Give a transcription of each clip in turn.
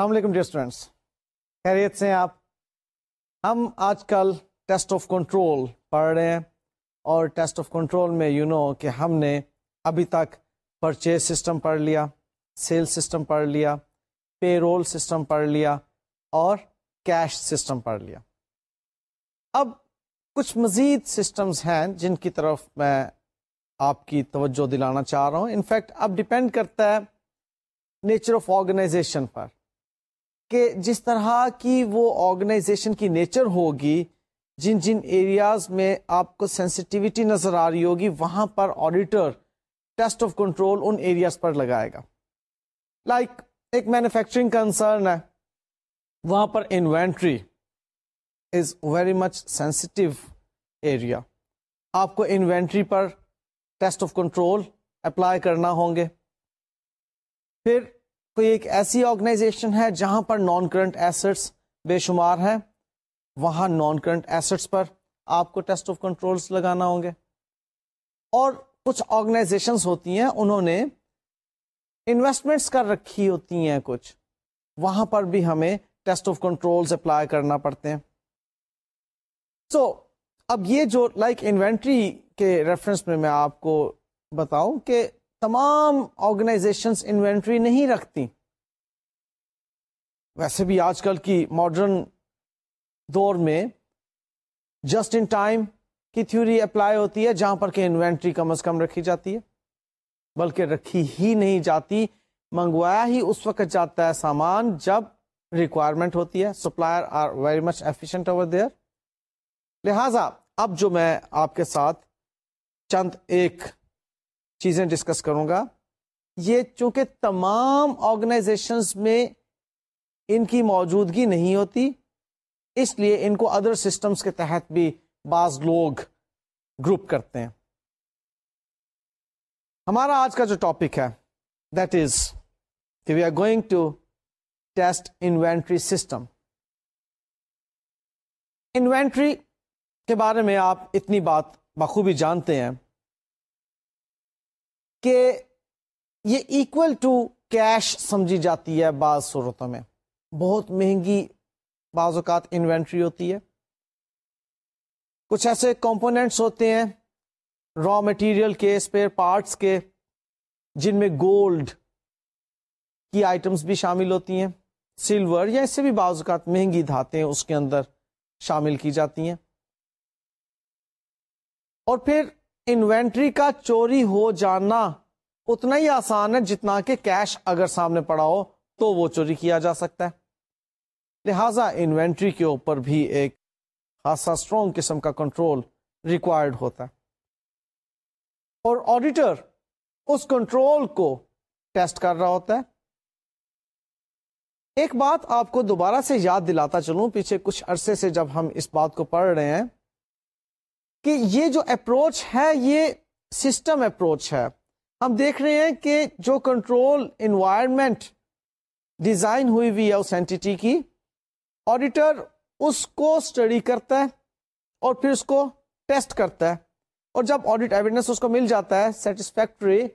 السلام علیکم dear students خیریت سے ہیں آپ؟ ہم آج کل ٹیسٹ آف کنٹرول پڑھ رہے ہیں اور ٹیسٹ آف کنٹرول میں یو نو کہ ہم نے ابھی تک پرچیز سسٹم پڑھ لیا، سیل سسٹم پڑھ لیا پے رول سسٹم پڑھ لیا اور کیش سسٹم پڑھ لیا۔ اب کچھ مزید سسٹمز ہیں جن کی طرف میں آپ کی توجہ دلانا چاہ رہا ہوں۔ انفیکٹ اب ڈپینڈ کرتا ہے نیچر آف آرگنائزیشن پر۔ کہ جس طرح کی وہ آرگنائزیشن کی نیچر ہوگی جن جن ایریاز میں آپ کو سینسٹیوٹی نظر آ رہی ہوگی وہاں پر auditor test of control in areas پر لگائے گا۔ لائک like, ایک مینوفیکچرنگ کنسرن ہے وہاں پر inventory is very much sensitive area آپ کو انوینٹری پر ٹیسٹ آف کنٹرول اپلائی کرنا ہوں گے۔ پھر کوئی ایک ایسی آرگنائزیشن ہے جہاں پر نان کرنٹ ایسٹس بے شمار ہیں؟ وہاں نان کرنٹ ایسٹس پر آپ کو ٹیسٹ آف کنٹرولس لگانا ہوں گے۔ اور کچھ آرگنائزیشن ہوتی ہیں انہوں نے انویسٹمنٹس کر رکھی ہوتی ہیں کچھ۔ وہاں پر بھی ہمیں ٹیسٹ آف کنٹرول اپلائی کرنا پڑتے ہیں۔ سو so, اب یہ جو لائک like انوینٹری کے ریفرنس میں میں آپ کو بتاؤں کہ تمام آرگنائزیشن انوینٹری نہیں رکھتی۔ ویسے بھی آج کل کی ماڈرن دور میں جسٹ ان ٹائم کی تھیوری اپلائی ہوتی ہے، جہاں پر کہ انوینٹری کم از کم رکھی جاتی ہے۔ بلکہ رکھی ہی نہیں جاتی، منگوایا ہی اس وقت جاتا ہے سامان جب ریکوائرمنٹ ہوتی ہے۔ Supplier are very much efficient over there لہذا اب جو میں آپ کے ساتھ چند ایک چیزیں ڈسکس کروں گا۔ یہ چونکہ تمام آرگنائزیشنس میں ان کی موجودگی نہیں ہوتی، اس لیے ان کو ادر سسٹمز کے تحت بھی بعض لوگ گروپ کرتے ہیں۔ ہمارا آج کا جو ٹاپک ہے دیٹ از کہ we are going to test inventory system inventory کے بارے میں آپ اتنی بات بخوبی جانتے ہیں۔ کہ یہ ایکول ٹو کیش سمجھی جاتی ہے بعض صورتوں میں۔ بہت مہنگی بعض اوقات انوینٹری ہوتی ہے۔ کچھ ایسے کمپوننٹس ہوتے ہیں را مٹیریل کے اسپیئر پارٹس کے، جن میں گولڈ کی آئٹمس بھی شامل ہوتی ہیں۔ سلور یا اس سے بھی بعض اوقات مہنگی دھاتیں اس کے اندر شامل کی جاتی ہیں۔ اور پھر انوینٹری کا چوری ہو جانا اتنا ہی آسان ہے جتنا کہ کیش اگر سامنے پڑا ہو تو وہ چوری کیا جا سکتا ہے۔ لہذا انوینٹری کے اوپر بھی ایک خاصا اسٹرانگ قسم کا کنٹرول ریکوائرڈ ہوتا ہے۔ اور آڈیٹر اس کنٹرول کو ٹیسٹ کر رہا ہوتا ہے۔ ایک بات آپ کو دوبارہ سے یاد دلاتا چلوں، پیچھے کچھ عرصے سے جب ہم اس بات کو پڑھ رہے ہیں کہ یہ جو اپروچ ہے، یہ سسٹم اپروچ ہے۔ ہم دیکھ رہے ہیں کہ جو کنٹرول انوائرمنٹ ڈیزائن ہوئی ہوئی ہے اس اینٹی کی آڈیٹر اس کو اسٹڈی کرتا ہے اور پھر اس کو ٹیسٹ کرتا ہے۔ اور جب آڈیٹ ایویڈنس اس کو مل جاتا ہے سیٹسفیکٹری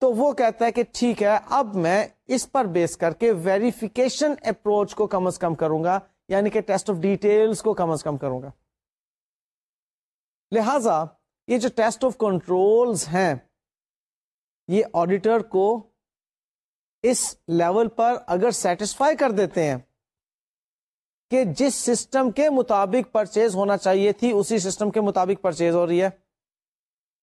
تو وہ کہتا ہے کہ ٹھیک ہے، اب میں اس پر بیس کر کے ویریفیکیشن اپروچ کو کم از کم کروں گا یعنی کہ ٹیسٹ آف ڈیٹیلس کو کم از کم کروں گا۔ لہذا یہ جو ٹیسٹ آف کنٹرولز ہیں، یہ آڈیٹر کو اس لیول پر اگر سیٹسفائی کر دیتے ہیں کہ جس سسٹم کے مطابق پرچیز ہونا چاہیے تھی، اسی سسٹم کے مطابق پرچیز ہو رہی ہے۔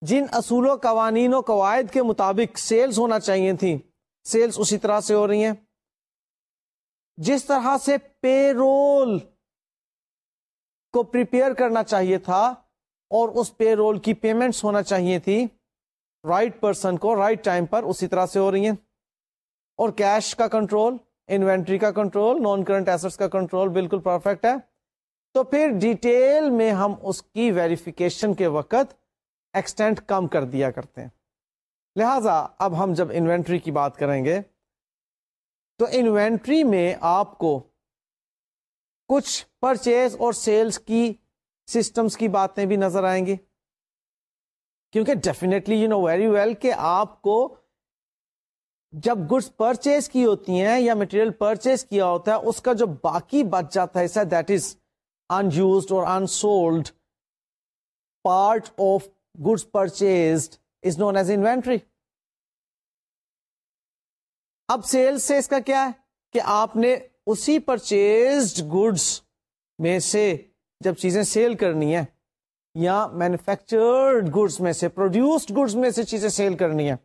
جن اصول و قوانین و قواعد کے مطابق سیلز ہونا چاہیے تھی سیلز اسی طرح سے ہو رہی ہیں۔ جس طرح سے پے رول کو پریپیئر کرنا چاہیے تھا اور اس پے رول کی پیمنٹس ہونا چاہیے تھی۔ رائٹ right پرسن کو رائٹ right ٹائم پر اسی طرح سے ہو رہی ہیں۔ اور کیش کا کنٹرول انوینٹری کا کنٹرول نان کرنٹ ایسٹ کا کنٹرول بالکل پرفیکٹ ہے۔ تو پھر ڈیٹیل میں ہم اس کی ویریفیکیشن کے وقت ایکسٹینٹ کم کر دیا کرتے ہیں۔ لہذا اب ہم جب انوینٹری کی بات کریں گے، تو انوینٹری میں آپ کو کچھ پرچیز اور سیلز کی سسٹمز کی باتیں بھی نظر آئیں گی۔ کیونکہ definitely you know very well کہ آپ کو جب گڈس پرچیز کی ہوتی ہیں یا مٹیریل پرچیز کیا ہوتا ہے، اس کا جو باقی بچ جاتا ہے دیٹ از انزڈ اور unsold part of goods purchase is known as inventory اب سیل سے اس کا کیا ہے کہ آپ نے اسی پرچیزڈ گڈس میں سے جب چیزیں سیل کرنی ہے یا مینوفیکچرڈ گڈس میں سے پروڈیوسڈ گڈس میں سے چیزیں سیل کرنی ہے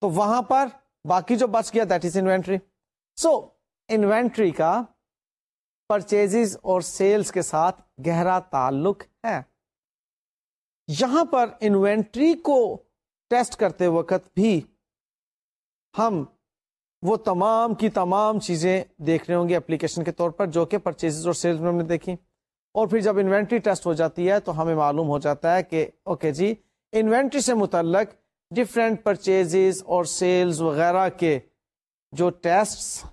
تو وہاں پر باقی جو بچ گیا that is inventory so inventory کا پرچیز اور سیلس کے ساتھ گہرا تعلق ہے۔ یہاں پر انوینٹری کو ٹیسٹ کرتے وقت بھی ہم وہ تمام کی تمام چیزیں دیکھ رہے ہوں گے اپلیکیشن کے طور پر، جو کہ پرچیز اور سیلس میں ہم نے دیکھی۔ اور پھر جب انوینٹری ٹیسٹ ہو جاتی ہے تو ہمیں معلوم ہو جاتا ہے کہ اوکے جی انوینٹری سے متعلق ڈفرینٹ پرچیز اور سیلز وغیرہ کے جو ٹیسٹ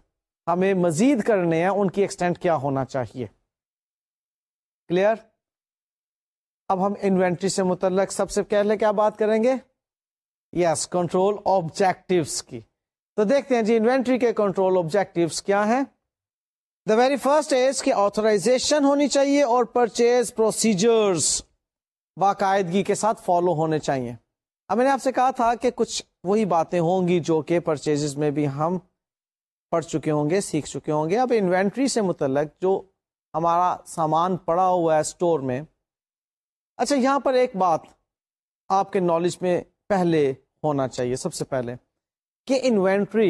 ہمیں مزید کرنے ہیں، ان کی ایکسٹینٹ کیا ہونا چاہیے؟ کلیئر اب ہم انوینٹری سے متعلق سب سے پہلے کیا بات کریں گے؟ یس کنٹرول آبجیکٹوس کی۔ تو دیکھتے ہیں جی انوینٹری کے کنٹرول آبجیکٹوس کیا ہیں؟ دا ویری فرسٹ از کی آتھورائزیشن ہونی چاہیے اور پرچیز پروسیجرز باقاعدگی کے ساتھ فالو ہونے چاہیے۔ اب میں نے آپ سے کہا تھا کہ کچھ وہی باتیں ہوں گی جو کہ پرچیز میں بھی ہم پڑھ چکے ہوں گے، سیکھ چکے ہوں گے۔ اب انوینٹری سے متعلق جو ہمارا سامان پڑا ہوا ہے اسٹور میں۔ اچھا یہاں پر ایک بات آپ کے نالج میں پہلے ہونا چاہیے۔ سب سے پہلے کہ انوینٹری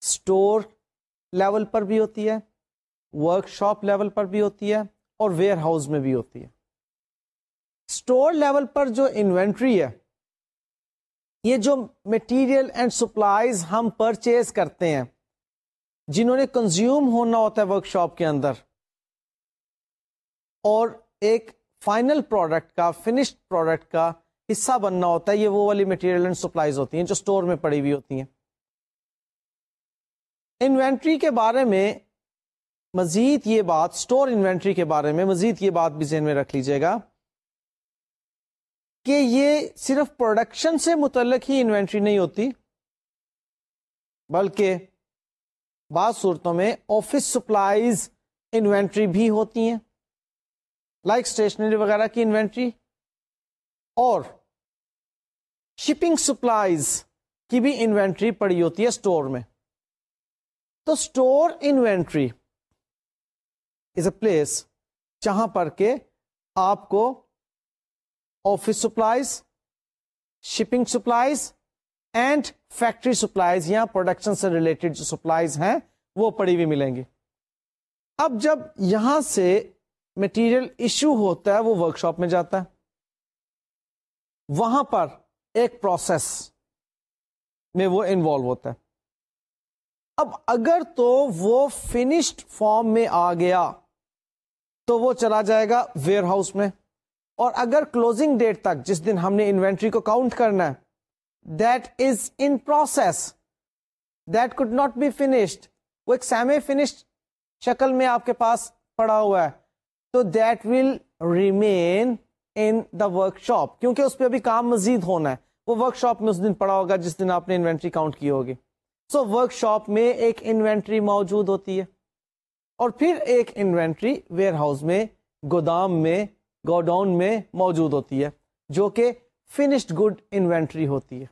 اسٹور لیول پر بھی ہوتی ہے، ورک شاپ لیول پر بھی ہوتی ہے اور ویئر ہاؤس میں بھی ہوتی ہے۔ اسٹور لیول پر جو انوینٹری ہے، یہ جو مٹیریل اینڈ سپلائیز ہم پرچیز کرتے ہیں، جنہوں نے کنزیوم ہونا ہوتا ہے ورک شاپ کے اندر، اور ایک فائنل پروڈکٹ کا فنشڈ پروڈکٹ کا حصہ بننا ہوتا ہے، یہ وہ والی مٹیریل اینڈ سپلائیز ہوتی ہیں جو اسٹور میں پڑی ہوئی ہوتی ہیں۔ انوینٹری کے بارے میں مزید یہ بات اسٹور انوینٹری کے بارے میں مزید یہ بات بھی ذہن میں رکھ لیجیے گا کہ یہ صرف پروڈکشن سے متعلق ہی انوینٹری نہیں ہوتی، بلکہ بعض صورتوں میں آفس سپلائیز انوینٹری بھی ہوتی ہیں لائک اسٹیشنری وغیرہ کی انوینٹری، اور شپنگ سپلائیز کی بھی انوینٹری پڑی ہوتی ہے اسٹور میں۔ تو store inventory is a place جہاں پر کہ آپ کو office supplies, shipping supplies and factory supplies یا پروڈکشن سے ریلیٹڈ جو سپلائیز ہیں وہ پڑی ہوئی ملیں گی۔ اب جب یہاں سے مٹیریل ایشو ہوتا ہے، وہ ورک شاپ میں جاتا ہے۔ وہاں پر ایک پروسیس میں وہ انوالو ہوتا ہے۔ اب اگر تو وہ فنشڈ فارم میں آ گیا تو وہ چلا جائے گا ویئر ہاؤس میں۔ اور اگر کلوزنگ ڈیٹ تک جس دن ہم نے انوینٹری کو کاؤنٹ کرنا ہے that is in process that could not be finished وہ ایک سیمی فنشڈ شکل میں آپ کے پاس پڑا ہوا ہے، تو that will remain in the workshop کیونکہ اس پہ ابھی کام مزید ہونا ہے۔ وہ ورک شاپ میں اس دن پڑا ہوگا جس دن آپ نے انوینٹری کاؤنٹ کی ہوگی۔ سو ورک شاپ میں ایک انوینٹری موجود ہوتی ہے۔ اور پھر ایک انوینٹری ویئر ہاؤس میں گودام میں گوڈاؤن میں موجود ہوتی ہے جو کہ فنشڈ گڈ انوینٹری ہوتی ہے۔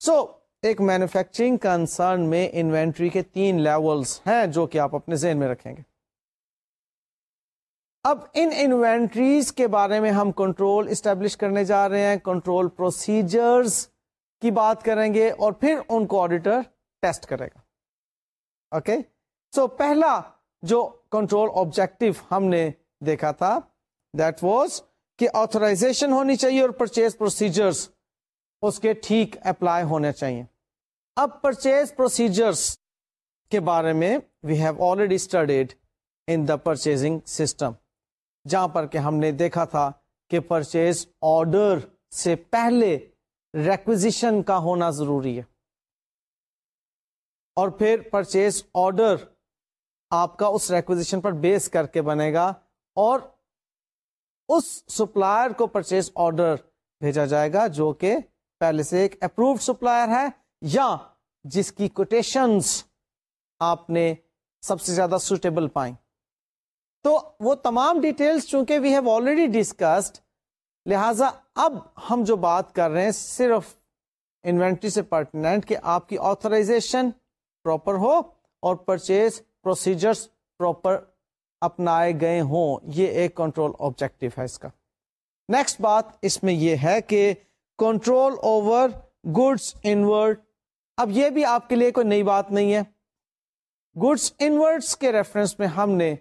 سو so, ایک مینوفیکچرنگ کنسرن میں انوینٹری کے تین لیولس ہیں جو کہ آپ اپنے ذہن میں رکھیں گے۔ اب ان انوینٹریز کے بارے میں ہم کنٹرول اسٹیبلش کرنے جا رہے ہیں۔ کنٹرول پروسیجرز کی بات کریں گے اور پھر ان کو آڈیٹر ٹیسٹ کرے گا۔ اوکے سو پہلا جو کنٹرول آبجیکٹو ہم نے دیکھا تھا دیٹ واز کہ آتھورائزیشن ہونی چاہیے اور پرچیز پروسیجرس اس کے ٹھیک اپلائی ہونے چاہیے۔ اب پرچیز پروسیجرس کے بارے میں we have already studied in the purchasing system جہاں پر کہ ہم نے دیکھا تھا کہ پرچیز آرڈر سے پہلے ریکوزیشن کا ہونا ضروری ہے۔ اور پھر پرچیز آرڈر آپ کا اس ریکوزیشن پر بیس کر کے بنے گا اور اس سپلائر کو پرچیز آرڈر بھیجا جائے گا جو کہ پہلے سے ایک اپروڈ سپلائر ہے یا جس کی کوٹیشنز آپ نے سب سے زیادہ سوٹیبل پائیں۔ تو وہ تمام ڈیٹیلز چونکہ وی ہیو آلریڈی ڈسکسڈ لہذا اب ہم جو بات کر رہے ہیں، صرف انوینٹری سے پرٹینٹ کہ آپ کی آتھرائزیشن پراپر ہو اور پرچیز پروسیجرز پراپر اپنائے گئے ہوں۔ یہ ایک کنٹرول آبجیکٹو ہے اس کا۔ نیکسٹ بات اس میں یہ ہے کہ کنٹرول اوور گڈس انورڈ اب یہ بھی آپ کے لیے کوئی نئی بات نہیں ہے۔ گڈس انورڈس کے ریفرنس میں ہم نے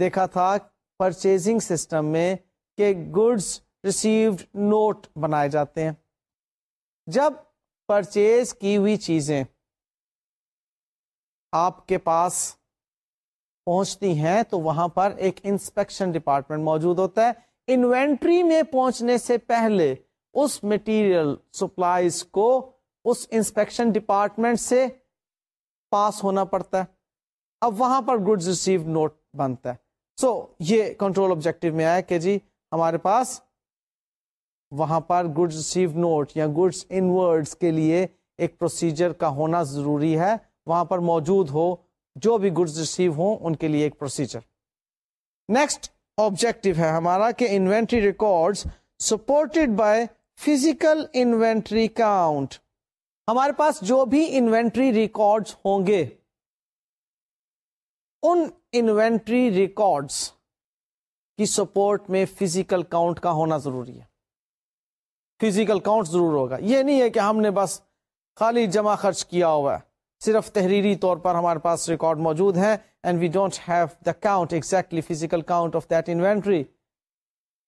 دیکھا تھا پرچیزنگ سسٹم میں کہ گڈس ریسیوڈ نوٹ بنائے جاتے ہیں۔ جب پرچیز کی ہوئی چیزیں آپ کے پاس پہنچتی ہیں تو وہاں پر ایک انسپیکشن ڈپارٹمنٹ موجود ہوتا ہے۔ انوینٹری میں پہنچنے سے پہلے اس مٹیریل سپلائیز کو اس انسپیکشن ڈپارٹمنٹ سے پاس ہونا پڑتا ہے۔ اب وہاں پر گڈز ریسیو نوٹ بنتا ہے۔ سو so, یہ کنٹرول آبجیکٹو میں آیا کہ جی ہمارے پاس وہاں پر گڈز ریسیو نوٹ یا گڈس ان ورڈ کے لیے ایک پروسیجر کا ہونا ضروری ہے۔ وہاں پر موجود ہو، جو بھی گڈز ریسیو ہوں، ان کے لیے ایک پروسیجر نیکسٹ آبجیکٹو ہے ہمارا کہ inventory record supported by physical inventory count ہمارے پاس جو بھی انوینٹری ریکارڈ ہوں گے، ان انوینٹری ریکارڈس کی سپورٹ میں فزیکل کاؤنٹ کا ہونا ضروری ہے۔ فزیکل کاؤنٹ ضرور ہوگا۔ یہ نہیں ہے کہ ہم نے بس خالی جمع خرچ کیا ہوا ہے۔ صرف تحریری طور پر ہمارے پاس ریکارڈ موجود ہے and we don't have the count exactly physical count of that inventory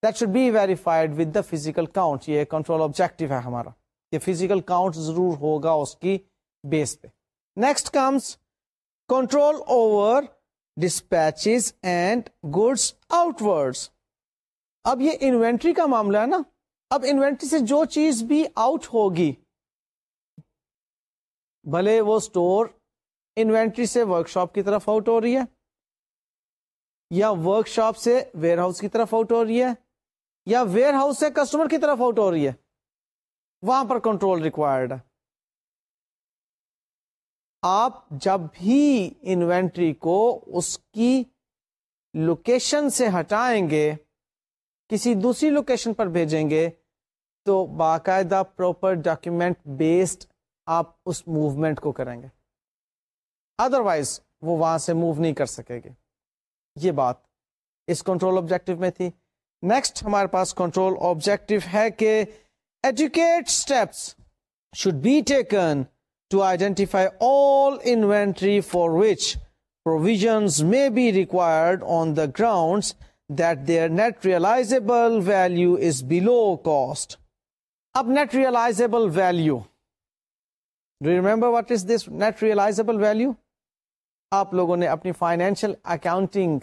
that should be verified with the physical count یہ کنٹرول آبجیکٹو ہے ہمارا۔ کہ فزیکل کاؤنٹ ضرور ہوگا اس کی بیس پہ۔ Next comes control over dispatches and goods outwards اب یہ انوینٹری کا معاملہ ہے نا۔ اب انوینٹری سے جو چیز بھی آؤٹ ہوگی، بھلے وہ اسٹور انوینٹری سے ورک شاپ کی طرف آؤٹ ہو رہی ہے، یا ورک شاپ سے ویئر ہاؤس کی طرف آؤٹ ہو رہی ہے، یا ویئر ہاؤس سے کسٹمر کی طرف آؤٹ ہو رہی ہے، وہاں پر کنٹرول ریکوائرڈ ہے۔ آپ جب بھی انوینٹری کو اس کی لوکیشن سے ہٹائیں گے، کسی دوسری لوکیشن پر بھیجیں گے تو باقاعدہ پراپر ڈاکیومینٹ بیسڈ آپ اس موومنٹ کو کریں گے۔ ادر وائز وہ وہاں سے موو نہیں کر سکے گے۔ یہ بات اس کنٹرول آبجیکٹو میں تھی۔ نیکسٹ ہمارے پاس کنٹرول آبجیکٹو ہے کہ adequate steps should be taken to identify all inventory for which provision may be required on the ground that their net realisable value is below cost اب net realisable value do remember what is this net realisable value آپ لوگوں نے اپنی financial accounting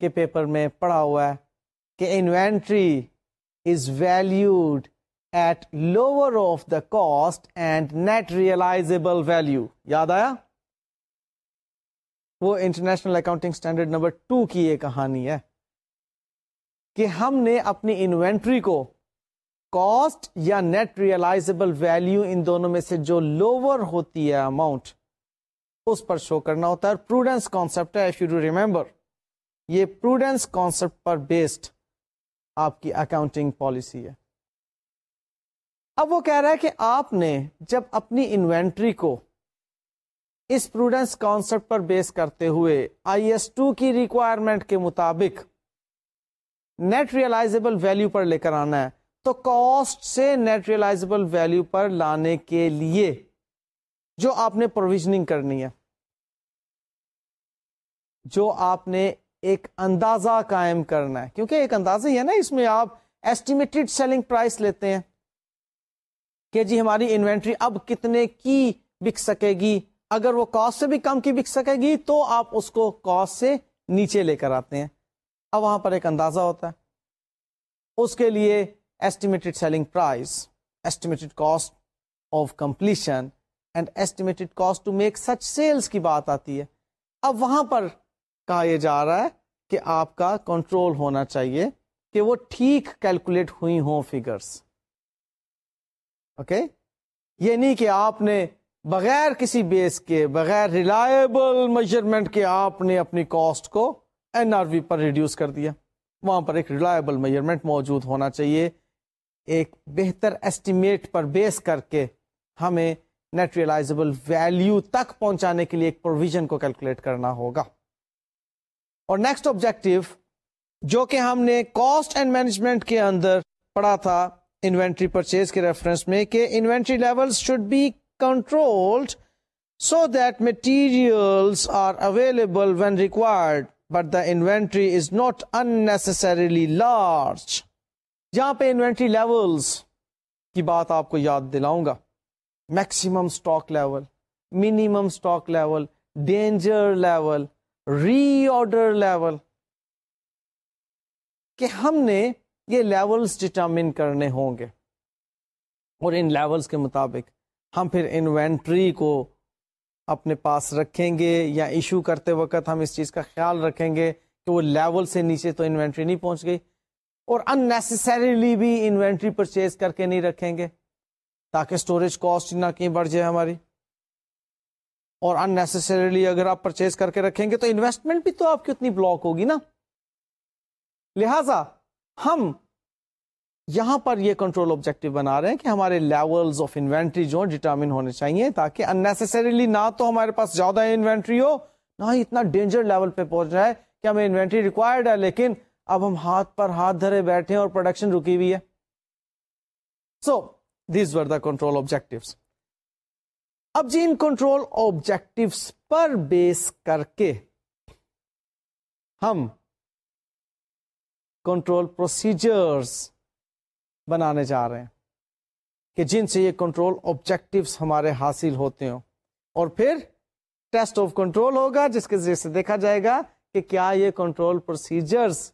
کے paper میں پڑھا ہوا ہے کہ inventory is valued at lower of the cost and net realisable value یاد آیا؟ وہ international accounting standard number two کی یہ کہانی ہے کہ ہم نے اپنی انوینٹری کو کاسٹ یا نیٹ ریئلائزبل ویلو ان دونوں میں سے جو لوور ہوتی ہے اماؤنٹ اس پر شو کرنا ہوتا ہے پروڈینس کانسپٹ ہے یو ریمبر یہ پروڈینس کانسپٹ پر بیسڈ آپ کی اکاؤنٹنگ پالیسی ہے. اب وہ کہہ رہا ہے کہ آپ نے جب اپنی انوینٹری کو اس پروڈینس کانسپٹ پر بیس کرتے ہوئے آئی ایس ٹو کی ریکوائرمنٹ کے مطابق نیٹ ریئلائزبل ویلو پر لے کر آنا ہے تو کاسٹ سے نیٹ ریئلائزبل ویلو پر لانے کے لیے جو آپ نے پروویژنگ کرنی ہے، جو آپ نے ایک اندازہ قائم کرنا ہے۔ کیونکہ ایک اندازہ ہی ہے نا، اس میں آپ ایسٹیمیٹڈ سیلنگ پرائس لیتے ہیں کہ جی ہماری انوینٹری اب کتنے کی بک سکے گی۔ اگر وہ کاسٹ سے بھی کم کی بک سکے گی تو آپ اس کو کاسٹ سے نیچے لے کر آتے ہیں۔ اب وہاں پر ایک اندازہ ہوتا ہے۔ اس کے لیے estimated selling price, estimated cost of completion and estimated cost to make such sales کی بات آتی ہے۔ اب وہاں پر کہا یہ جا رہا ہے کہ آپ کا کنٹرول ہونا چاہیے کہ وہ ٹھیک کیلکولیٹ ہوئی ہوں فگرس اوکے یہ نہیں کہ آپ نے بغیر کسی بیس کے بغیر ریلائبل میجرمنٹ کے آپ نے اپنی کاسٹ کو این آر وی پر ریڈیوس کر دیا۔ وہاں پر ایک ریلائبل میجرمنٹ موجود ہونا چاہیے۔ ایک بہتر ایسٹیمیٹ پر بیس کر کے ہمیں نیٹ ریلائزبل ویلو تک پہنچانے کے لیے ایک پروویژن کو کیلکولیٹ کرنا ہوگا۔ اور نیکسٹ آبجیکٹو جو کہ ہم نے کاسٹ اینڈ مینجمنٹ کے اندر پڑھا تھا انوینٹری پرچیز کے ریفرنس میں کہ inventory level should be controlled so that material are available when required but the inventory is not unnecessarily large جہاں پہ انوینٹری لیولس کی بات آپ کو یاد دلاؤں گا maximum stock level minimum stock level danger level reorder level کہ ہم نے یہ لیولز ڈٹرمن کرنے ہوں گے۔ اور ان لیولز کے مطابق ہم پھر انوینٹری کو اپنے پاس رکھیں گے یا ایشو کرتے وقت ہم اس چیز کا خیال رکھیں گے کہ وہ لیول سے نیچے تو انوینٹری نہیں پہنچ گئی۔ اور اننیسسریلی بھی انوینٹری پرچیز کر کے نہیں رکھیں گے تاکہ اسٹوریج کاسٹ نہ کہیں بڑھ جائے ہماری۔ اور اننیسسریلی اگر آپ پرچیز کر کے رکھیں گے تو انویسٹمنٹ بھی تو آپ کی اتنی بلاک ہوگی نا۔ لہذا ہم یہاں پر یہ کنٹرول آبجیکٹو بنا رہے ہیں کہ ہمارے لیولز آف انوینٹری جو ڈیٹرمن ہونے چاہیے تاکہ اننیسسریلی نہ تو ہمارے پاس زیادہ انوینٹری ہو، نہ ہی اتنا ڈینجر لیول پہ پہنچ جائے کہ ہمیں انوینٹری ریکوائرڈ ہے، لیکن اب ہم ہاتھ پر ہاتھ دھرے بیٹھے اور پروڈکشن رکی ہوئی ہے۔ So these were the control objective اب جی ان کنٹرول آبجیکٹو پر بیس کر کے ہم کنٹرول پروسیجرز بنانے جا رہے ہیں کہ جن سے یہ کنٹرول آبجیکٹوس ہمارے حاصل ہوتے ہوں۔ اور پھر ٹیسٹ آف کنٹرول ہوگا، جس کے ذریعے سے دیکھا جائے گا کہ کیا یہ کنٹرول پروسیجرز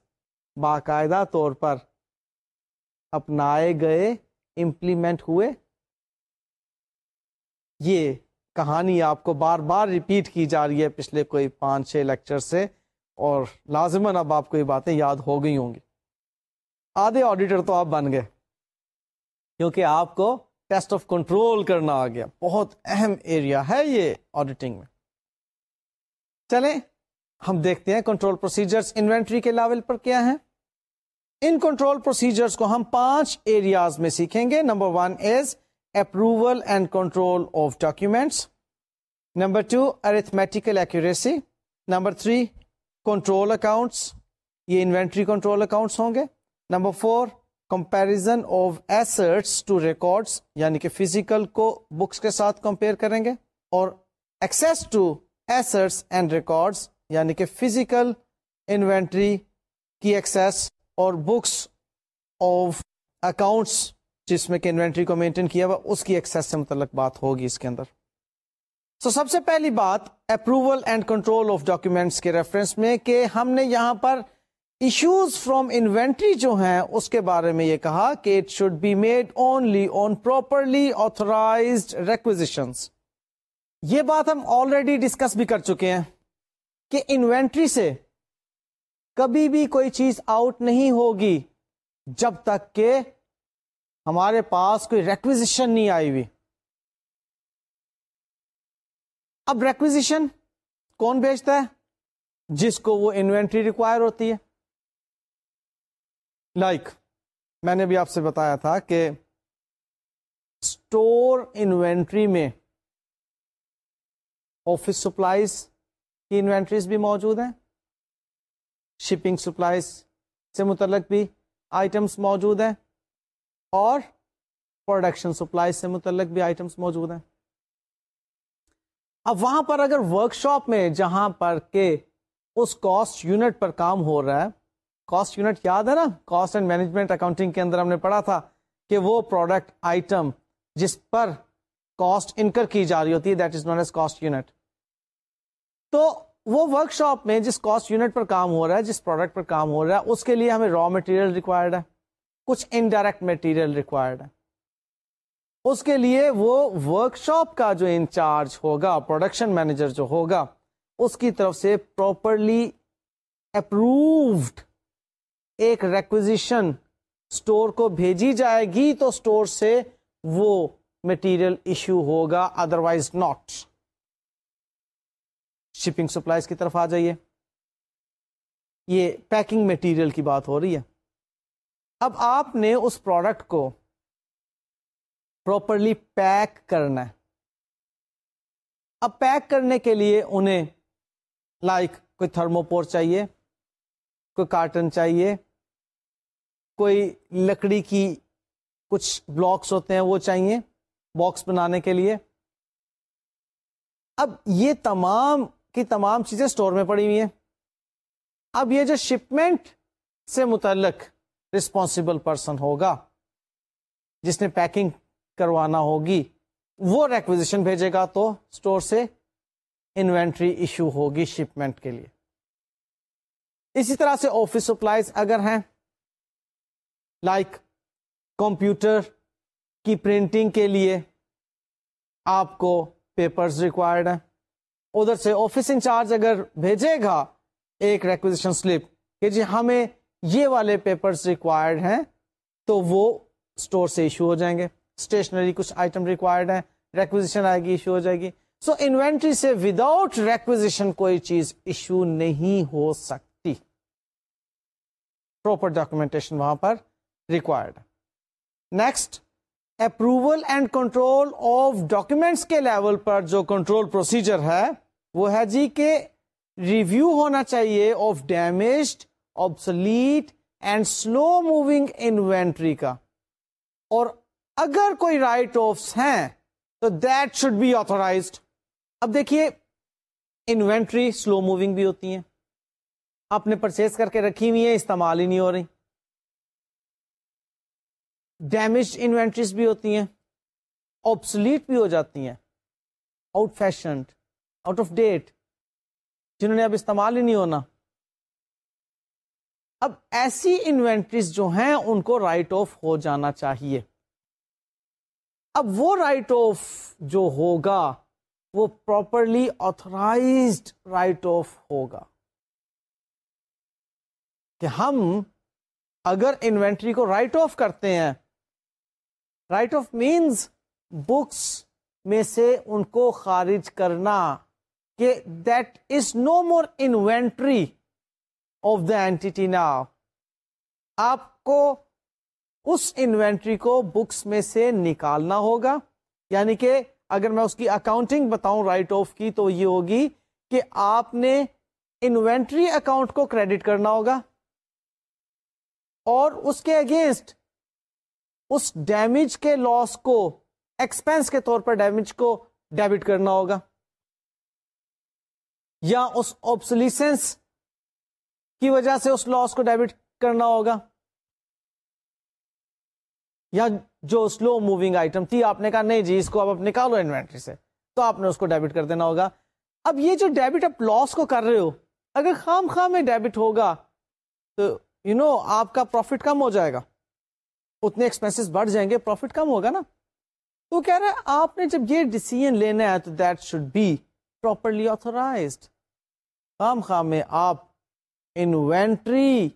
باقاعدہ طور پر اپنائے گئے امپلیمنٹ ہوئے۔ یہ کہانی آپ کو بار بار ریپیٹ کی جا رہی ہے پچھلے کوئی پانچ چھ لیکچر سے، اور لازمن اب آپ کو یہ باتیں یاد ہو گئی ہوں گی۔ آدھے آڈیٹر تو آپ بن گئے، کیونکہ آپ کو ٹیسٹ آف کنٹرول کرنا آ گیا۔ بہت اہم ایریا ہے یہ آڈیٹنگ میں۔ چلیں، ہم دیکھتے ہیں کنٹرول پروسیجرز انوینٹری کے لیول پر کیا ہے ان کنٹرول پروسیجرز کو ہم پانچ ایریاز میں سیکھیں گے. Number one is approval and control of documents number two arithmetical accuracy number three control accounts یہ انوینٹری کنٹرول اکاؤنٹس ہوں گے. Number four comparison of assets to records یعنی کہ فزیکل کو بکس کے ساتھ کمپیئر کریں گے. اور access to assets and records یعنی کہ فزیکل انوینٹری کی ایکسس اور بکس آف اکاؤنٹس جس میں کہ انوینٹری کو مینٹین کیا ہوا اس کی ایکسس سے متعلق بات ہوگی اس کے اندر۔ سو so, سب سے پہلی بات approval and control of documents کے ریفرنس میں کہ ہم نے یہاں پر ایشوز فروم انوینٹری جو ہیں اس کے بارے میں یہ کہا کہ it should be made only on properly authorise requisition یہ بات ہم آلریڈی ڈسکس بھی کر چکے ہیں کہ انوینٹری سے کبھی بھی کوئی چیز آؤٹ نہیں ہوگی جب تک کہ ہمارے پاس کوئی ریکویزیشن نہیں آئی ہوئی۔ اب ریکویزیشن کون بیچتا ہے؟ جس کو وہ انوینٹری ریکوائر ہوتی ہے۔ لائک like, میں نے بھی آپ سے بتایا تھا کہ اسٹور انوینٹری میں آفس سپلائیز کی انوینٹریز بھی موجود ہیں۔ شپنگ سپلائیز سے متعلق بھی آئٹمس موجود ہیں اور پروڈکشن سپلائیز سے متعلق بھی آئٹمس موجود ہیں۔ اب وہاں پر اگر ورک شاپ میں جہاں پر کہ اس کاسٹ یونٹ پر کام ہو رہا ہے کاسٹ یونٹ یاد ہے نا؟ کاسٹ اینڈ مینجمنٹ اکاؤنٹنگ کے اندر ہم نے پڑھا تھا کہ وہ پروڈکٹ آئٹم جس پر کاسٹ انکر کی جا رہی ہوتی ہے that is known as cost unit تو وہ ورک شاپ میں جس کاسٹ یونٹ پر کام ہو رہا ہے، جس پروڈکٹ پر کام ہو رہا ہے، اس کے لیے ہمیں را مٹیریل ریکوائرڈ ہے، کچھ انڈائریکٹ مٹیریل ریکوائرڈ ہے۔ اس کے لیے وہ ورک شاپ کا جو انچارج ہوگا پروڈکشن مینیجر جو ہوگا، اس کی طرف سے پراپرلی اپروڈ ایک ریکوزیشن اسٹور کو بھیجی جائے گی تو اسٹور سے وہ مٹیریل ایشو ہوگا ادروائز ناٹ شپنگ سپلائیز کی طرف آ جائیے۔ یہ پیکنگ مٹیریل کی بات ہو رہی ہے۔ اب آپ نے اس پروڈکٹ کو پراپرلی پیک کرنا ہے۔ اب پیک کرنے کے لیے انہیں لائک like, کوئی تھرموپور چاہیے کوئی کارٹن چاہیے کوئی لکڑی کی کچھ بلاکس ہوتے ہیں وہ چاہیے باکس بنانے کے لیے۔ اب یہ تمام کی تمام چیزیں اسٹور میں پڑی ہوئی ہیں۔ اب یہ جو شپمنٹ سے متعلق رسپانسبل پرسن ہوگا، جس نے پیکنگ کروانا ہوگی، وہ ریکویزیشن بھیجے گا تو اسٹور سے انوینٹری ایشو ہوگی شپمنٹ کے لیے۔ اسی طرح سے آفس سپلائیز اگر ہیں لائک like کمپیوٹر کی پرنٹنگ کے لیے آپ کو پیپرز ریکوائرڈ ہیں۔ ادھر سے آفس انچارج اگر بھیجے گا ایک ریکوزیشن سلپ کہ جی ہمیں یہ والے پیپرز ریکوائرڈ ہیں تو وہ اسٹور سے ایشو ہو جائیں گے۔ اسٹیشنری کچھ آئٹم ریکوائرڈ ہیں ریکوزیشن آئے گی ایشو ہو جائے گی۔ سو so, انوینٹری سے وداؤٹ ریکوزیشن کوئی چیز ایشو نہیں ہو سکتی۔ پروپر ڈاکومینٹیشن وہاں پر required next approval and control of documents کے لیول پر جو کنٹرول پروسیجر ہے وہ ہے جی کہ ریویو ہونا چاہیے of damaged obsolete and slow moving inventory کا۔ اور اگر کوئی رائٹ آفس ہیں، تو دیٹ شوڈ بی آتھورائزڈ اب دیکھیے انوینٹری سلو موونگ بھی ہوتی ہیں۔ آپ نے پرچیز کر کے رکھی ہوئی ہیں، استعمال ہی نہیں ہو رہی۔ ڈیمیج انوینٹریز بھی ہوتی ہیں آپسلیٹ بھی ہو جاتی ہیں۔ Out fashioned out of date جنہوں نے اب استعمال ہی نہیں ہونا۔ اب ایسی انوینٹریز جو ہیں ان کو رائٹ آف ہو جانا چاہیے۔ اب وہ رائٹ آف جو ہوگا وہ پراپرلی آتھورائزڈ رائٹ آف ہوگا۔ کہ ہم اگر انوینٹری کو رائٹ آف کرتے ہیں، رائٹ آف مینس بکس میں سے ان کو خارج کرنا کہ that is no more inventory of the entity نا آپ کو اس انوینٹری کو بکس میں سے نکالنا ہوگا. یعنی کہ اگر میں اس کی اکاؤنٹنگ بتاؤں رائٹ آف کی تو یہ ہوگی کہ آپ نے انوینٹری اکاؤنٹ کو کریڈٹ کرنا ہوگا. اور اس کے اگینسٹ اس ڈیمیج کے لاس کو ایکسپینس کے طور پر ڈیمیج کو ڈیبٹ کرنا ہوگا. یا اس آپسلیسنس کی وجہ سے اس لاس کو ڈیبٹ کرنا ہوگا؟ یا جو سلو موونگ آئٹم تھی آپ نے کہا نہیں جی اس کو اب نکالو انوینٹری سے تو آپ نے اس کو ڈیبٹ کر دینا ہوگا۔ اب یہ جو ڈیبٹ آپ لاس کو کر رہے ہو اگر خام خام میں ڈیبٹ ہوگا تو یو you نو know, آپ کا پروفٹ کم ہو جائے گا۔ اتنے ایکسپینس بڑھ جائیں گے پروفٹ کم ہوگا نا۔ تو کہہ رہے آپ نے جب یہ ڈیسیزن لینا ہے تو that should be properly authorised خام خام میں آپ انوینٹری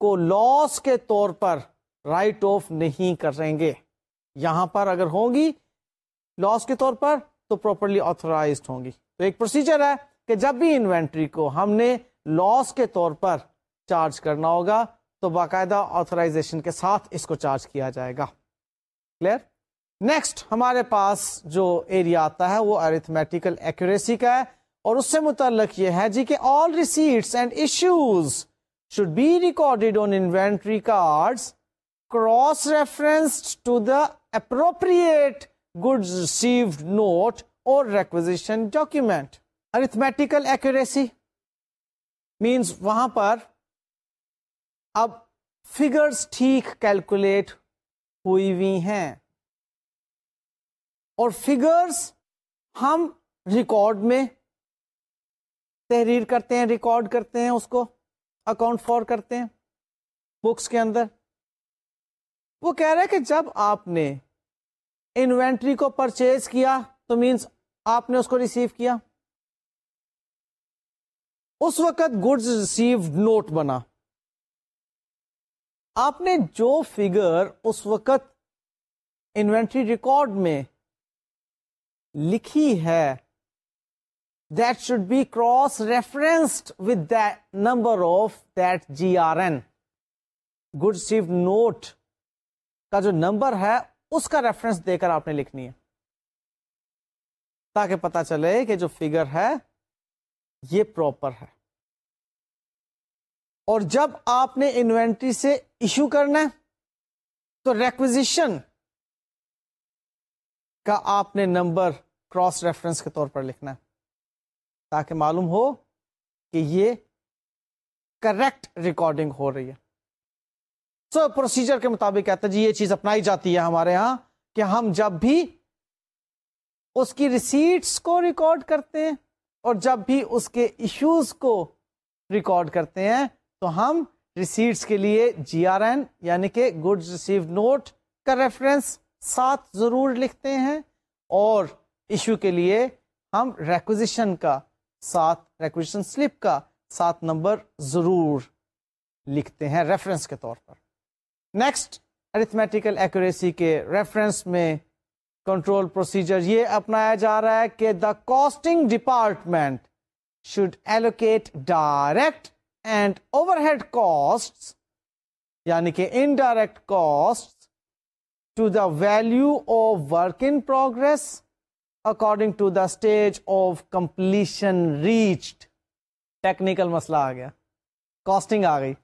کو لاس کے طور پر رائٹ آف نہیں کریں گے۔ یہاں پر اگر ہوگی لاس کے طور پر تو پراپرلی آتھورائزڈ ہوں گی۔ تو ایک پروسیجر ہے کہ جب بھی انوینٹری کو ہم نے لاس کے طور پر چارج کرنا ہوگا تو باقاعدہ آتھورائزیشن کے ساتھ اس کو چارج کیا جائے گا۔ کلیئر نیکسٹ ہمارے پاس جو ایریا آتا ہے وہ ارتھمیٹیکل ایکوریسی کا ہے اور اس سے متعلق یہ ہے جی کہ all receipts and issues should be recorded on inventory card cross reference to the appropriate good received note اور requisition document arithmetical accuracy means وہاں پر اب فگرس ٹھیک کیلکولیٹ ہوئی ہوئی ہیں۔ اور فگرس ہم ریکارڈ میں تحریر کرتے ہیں ریکارڈ کرتے ہیں، اس کو اکاؤنٹ فور کرتے ہیں بکس کے اندر۔ وہ کہہ رہے کہ جب آپ نے انوینٹری کو پرچیز کیا تو مینس آپ نے اس کو ریسیو کیا۔ اس وقت گڈز ریسیوڈ نوٹ بنا۔ آپ نے جو فگر اس وقت انوینٹری ریکارڈ میں لکھی ہے that should be cross referenced with number of that G R N good receive note کا جو نمبر ہے، اس کا ریفرنس دے کر آپ نے لکھنی ہے۔ تاکہ پتا چلے کہ جو فگر ہے، یہ پراپر ہے۔ اور جب آپ نے انوینٹری سے ایشو کرنا ہے، تو ریکوزیشن کا آپ نے نمبر کراس ریفرنس کے طور پر لکھنا ہے تاکہ معلوم ہو کہ یہ کریکٹ ریکارڈنگ ہو رہی ہے۔ سو so, پروسیجر کے مطابق کہتا جی یہ چیز اپنائی جاتی ہے ہمارے ہاں کہ ہم جب بھی اس کی ریسیٹس کو ریکارڈ کرتے ہیں اور جب بھی اس کے ایشوز کو ریکارڈ کرتے ہیں تو ہم ریسیٹس کے لیے جی آر این یعنی کہ گڈ ریسیو نوٹ کا ریفرنس ساتھ ضرور لکھتے ہیں اور ایشو کے لیے ہم ریکوزیشن کا ساتھ ریکوزیشن سلپ کا ساتھ نمبر ضرور لکھتے ہیں ریفرنس کے طور پر۔ نیکسٹ ارتھمیٹیکل ایکوریسی کے ریفرنس میں کنٹرول پروسیجر یہ اپنایا جا رہا ہے کہ the costing department should allocate direct and overhead cost یعنی کہ indirect cost to the value of work in progress according to the stage of completion reached technical مسئلہ آ گیا کاسٹنگ آ گئی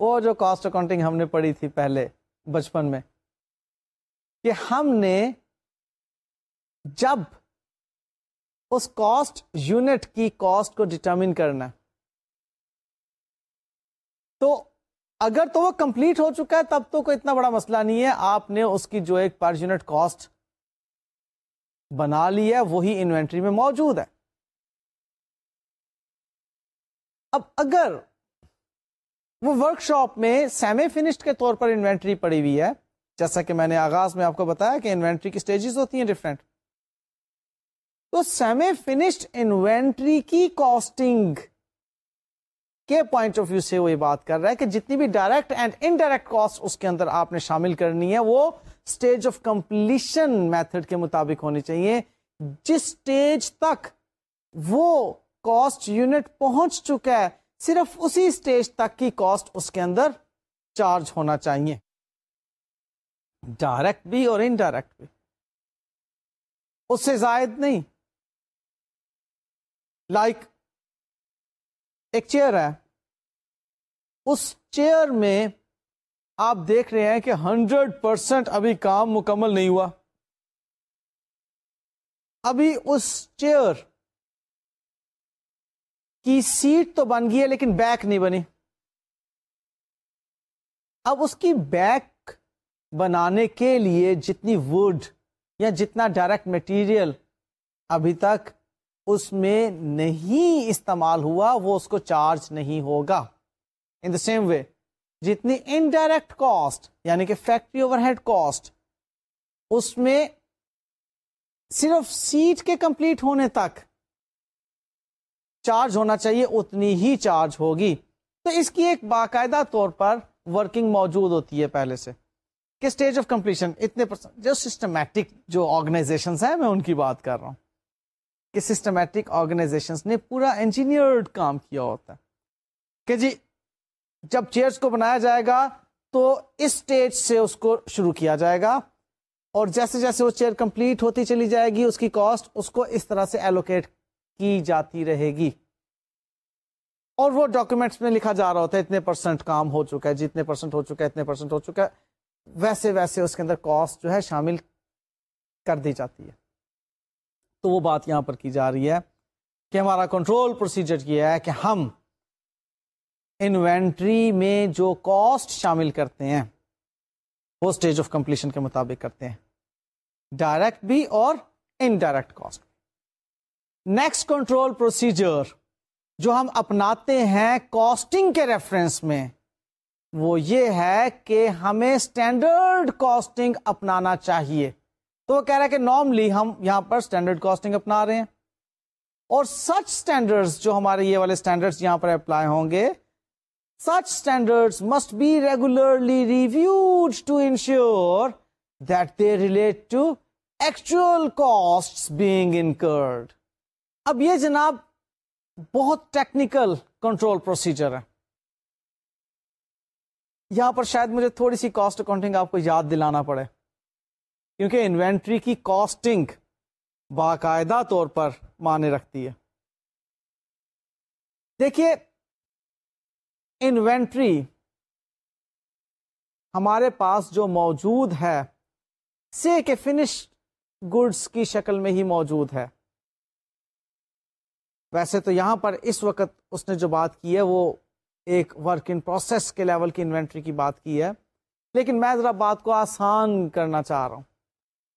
وہ جو کاسٹ اکاؤنٹنگ ہم نے پڑھی تھی پہلے بچپن میں، کہ ہم نے جب اس کاسٹ یونٹ کی کاسٹ کو ڈٹرمن کرنا تو اگر تو وہ کمپلیٹ ہو چکا ہے، تب تو کوئی اتنا بڑا مسئلہ نہیں ہے۔ آپ نے اس کی جو ایک پر یونٹ کاسٹ بنا لی ہے، وہی انوینٹری میں موجود ہے۔ اب اگر وہ ورک شاپ میں سیمی فنشڈ کے طور پر انوینٹری پڑی ہوئی ہے، جیسا کہ میں نے آغاز میں آپ کو بتایا کہ انوینٹری کی سٹیجز ہوتی ہیں ڈفرینٹ تو سیمی فنشڈ انوینٹری کی کاسٹنگ کے پوائنٹ آف ویو سے وہ یہ بات کر رہا ہے کہ جتنی بھی ڈائریکٹ اینڈ انڈائریکٹ کاسٹ اس کے اندر آپ نے شامل کرنی ہے، وہ اسٹیج آف کمپلیشن میتھڈ کے مطابق ہونی چاہیے۔ جس اسٹیج تک وہ کاسٹ یونٹ پہنچ چکا ہے، صرف اسی اسٹیج تک کی کاسٹ اس کے اندر چارج ہونا چاہیے۔ ڈائریکٹ بھی اور انڈائریکٹ بھی۔ اس سے زائد نہیں۔ لائک like ایک چیئر ہے۔ اس چیئر میں آپ دیکھ رہے ہیں کہ ہنڈریڈ پرسینٹ ابھی کام مکمل نہیں ہوا۔ ابھی اس چیئر کی سیٹ تو بن گئی ہے لیکن بیک نہیں بنی۔ اب اس کی بیک بنانے کے لیے جتنی وڈ یا جتنا ڈائریکٹ مٹیریل ابھی تک اس میں نہیں استعمال ہوا، وہ اس کو چارج نہیں ہوگا۔ ان دا سیم وے جتنی انڈائریکٹ کاسٹ یعنی کہ فیکٹری اوور ہیڈ کاسٹ اس میں صرف سیٹ کے کمپلیٹ ہونے تک چارج ہونا چاہیے، اتنی ہی چارج ہوگی۔ تو اس کی ایک باقاعدہ طور پر ورکنگ موجود ہوتی ہے پہلے سے۔ کہ اسٹیج آف کمپلیشن اتنے پرسنٹ جو سسٹمیٹک جو آرگنائزیشن ہیں، میں ان کی بات کر رہا ہوں۔ کہ سسٹمیٹک آرگنائزیشن نے پورا انجینئرڈ کام کیا ہوتا ہے۔ کہ جی جب چیئرس کو بنایا جائے گا تو اس اسٹیج سے اس کو شروع کیا جائے گا اور جیسے جیسے وہ چیئر کمپلیٹ ہوتی چلی جائے گی، اس کی کاسٹ اس کو اس طرح سے ایلوکیٹ کی جاتی رہے گی۔ اور وہ ڈاکومینٹس میں لکھا جا رہا ہوتا ہے، اتنے پرسنٹ کام ہو چکا ہے، جتنے پرسنٹ ہو چکا ہے، اتنے پرسنٹ ہو چکا ہے، ویسے ویسے اس کے اندر کاسٹ جو ہے شامل کر دی جاتی ہے۔ تو وہ بات یہاں پر کی جا رہی ہے کہ ہمارا کنٹرول پروسیجر یہ ہے کہ ہم انوینٹری میں جو کاسٹ شامل کرتے ہیں، وہ اسٹیج آف کمپلیشن کے مطابق کرتے ہیں۔ ڈائریکٹ بھی اور indirect cost next control procedure جو ہم اپناتے ہیں کاسٹنگ کے ریفرنس میں، وہ یہ ہے کہ ہمیں اسٹینڈرڈ کاسٹنگ اپنانا چاہیے۔ تو وہ کہہ رہا ہے کہ نارملی ہم یہاں پر اسٹینڈرڈ کاسٹنگ اپنا رہے ہیں۔ اور سچ اسٹینڈرڈ جو ہمارے یہ والے اسٹینڈرڈ یہاں پر اپلائی ہوں گے Such standards must be regularly reviewed to ensure that they relate to actual costs being incurred. اب یہ جناب بہت ٹیکنیکل کنٹرول پروسیجر ہے۔ یہاں پر شاید مجھے تھوڑی سی کاسٹ اکاؤنٹنگ آپ کو یاد دلانا پڑے۔ کیونکہ انوینٹری کی کاسٹنگ باقاعدہ طور پر مانے رکھتی ہے۔ دیکھیے انوینٹری۔ ہمارے پاس جو موجود ہے سے کہ فنش گڈس کی شکل میں ہی موجود ہے۔ ویسے تو یہاں پر اس وقت اس نے جو بات کی ہے، وہ ایک ورک ان پروسیس کے لیول کی انوینٹری کی بات کی ہے۔ لیکن میں ذرا بات کو آسان کرنا چاہ رہا ہوں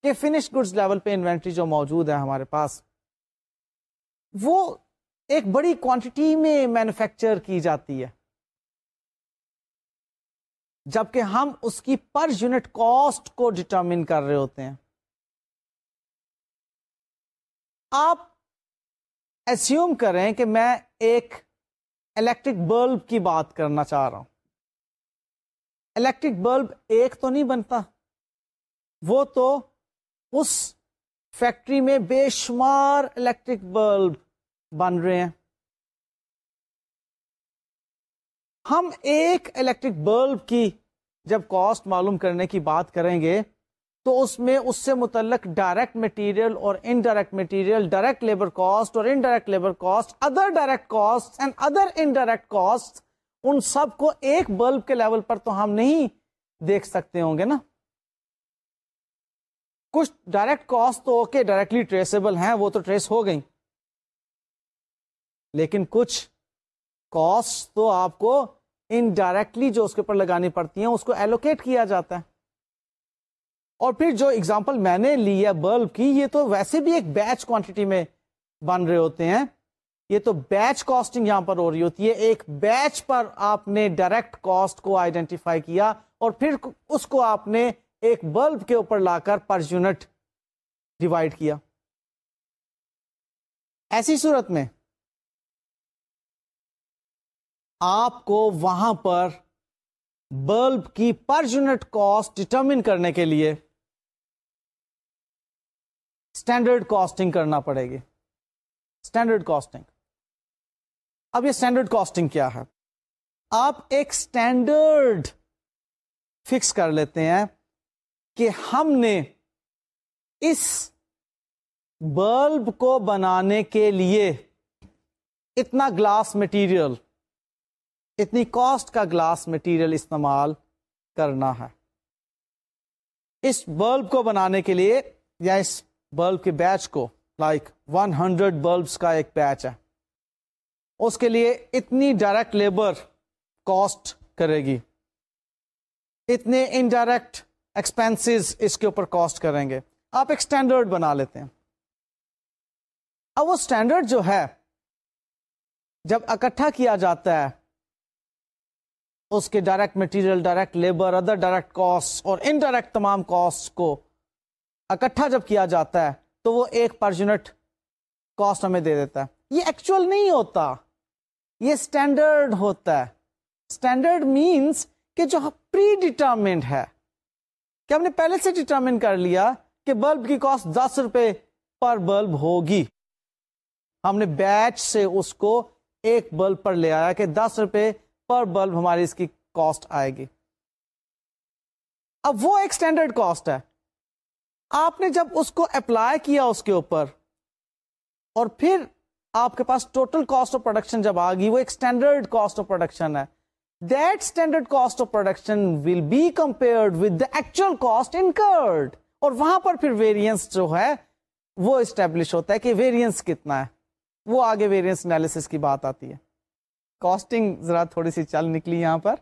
کہ فنش گڈس لیول پہ انوینٹری جو موجود ہے ہمارے پاس، وہ ایک بڑی کوانٹٹی میں مینوفیکچر کی جاتی ہے۔ جبکہ ہم اس کی پر یونٹ کاسٹ کو ڈٹرمن کر رہے ہوتے ہیں۔ آپ ایسیوم کریں کہ میں ایک الیکٹرک بلب کی بات کرنا چاہ رہا ہوں۔ الیکٹرک بلب ایک تو نہیں بنتا، وہ تو اس فیکٹری میں بے شمار الیکٹرک بلب بن رہے ہیں۔ ہم ایک الیکٹرک بلب کی جب کاسٹ معلوم کرنے کی بات کریں گے، تو اس میں اس سے متعلق ڈائریکٹ مٹیریل اور indirect material direct labour cost اور indirect labour cost other direct cost and other indirect cost ان سب کو ایک بلب کے لیول پر تو ہم نہیں دیکھ سکتے ہوں گے نا۔ کچھ ڈائریکٹ کاسٹ تو اوکے ڈائریکٹلی ٹریسیبل ہیں، وہ تو ٹریس ہو گئی لیکن کچھ کاسٹ تو آپ کو انڈائریکٹلی جو اس کے اوپر لگانی پڑتی ہیں، اس کو ایلوکیٹ کیا جاتا ہے۔ اور پھر جو اگزامپل میں نے لی ہے بلب کی، یہ تو ویسے بھی ایک بیچ کوانٹٹی میں بن رہے ہوتے ہیں۔ یہ تو بیچ کاسٹنگ یہاں پر ہو رہی ہوتی ہے۔ ایک بیچ پر آپ نے ڈائریکٹ کاسٹ کو آئیڈینٹیفائی کیا اور پھر اس کو آپ نے ایک بلب کے اوپر لا کر پر یونٹ ڈیوائڈ کیا۔ ایسی صورت میں آپ کو وہاں پر بلب کی پر یونٹ کاسٹ ڈٹرمن کرنے کے لیے اسٹینڈرڈ کاسٹنگ کرنا پڑے گی۔ Standard costing. اب یہ اسٹینڈرڈ کاسٹنگ کیا ہے؟ آپ ایک اسٹینڈرڈ فکس کر لیتے ہیں کہ ہم نے اس بلب کو بنانے کے لیے اتنا گلاس مٹیریل اتنی کاسٹ کا گلاس مٹیریل استعمال کرنا ہے۔ اس بلب کو بنانے کے لیے یا اس بلب کے بیچ کو لائک ون ہنڈریڈ بلبس کا ایک بیچ ہے۔ اس کے لیے اتنی ڈائریکٹ لیبر کاسٹ کرے گی۔ اتنے انڈائریکٹ ایکسپینس اس کے اوپر کاسٹ کریں گے۔ آپ ایک اسٹینڈرڈ بنا لیتے ہیں۔ اب وہ اسٹینڈرڈ جو ہے، جب اکٹھا کیا جاتا ہے اس کے direct material direct labour other direct cost اور انڈائریکٹ تمام کاسٹ کو اکٹھا جب کیا جاتا ہے تو وہ ایک پر یونٹ کاسٹ ہمیں دے دیتا ہے۔ یہ ایکچوئل نہیں ہوتا۔ یہ اسٹینڈرڈ ہوتا ہے۔ اسٹینڈرڈ مینس کہ جو پری ڈیٹرمنٹ ہے۔ کہ ہم نے پہلے سے ڈیٹرمن کر لیا کہ بلب کی کاسٹ دس روپے پر بلب ہوگی۔ ہم نے بیچ سے اس کو ایک بلب پر لے آیا کہ دس روپے پر بلب ہماری اس کی کاسٹ آئے گی۔ اب وہ ایک اسٹینڈرڈ کاسٹ ہے۔ آپ نے جب اس کو اپلائی کیا اس کے اوپر اور پھر آپ کے پاس ٹوٹل کاسٹ آف پروڈکشن جب آ گئی وہ ایک اسٹینڈرڈ کاسٹ آف پروڈکشن ہے۔ That standard cost of production will be compare with the actual cost incurred اور وہاں پر پھر ویریئنس جو ہے، وہ اسٹیبلش ہوتا ہے کہ ویریئنس کتنا ہے۔ وہ آگے ویریئنس انالیس کی بات آتی ہے۔ کاسٹنگ ذرا تھوڑی سی چل نکلی یہاں پر۔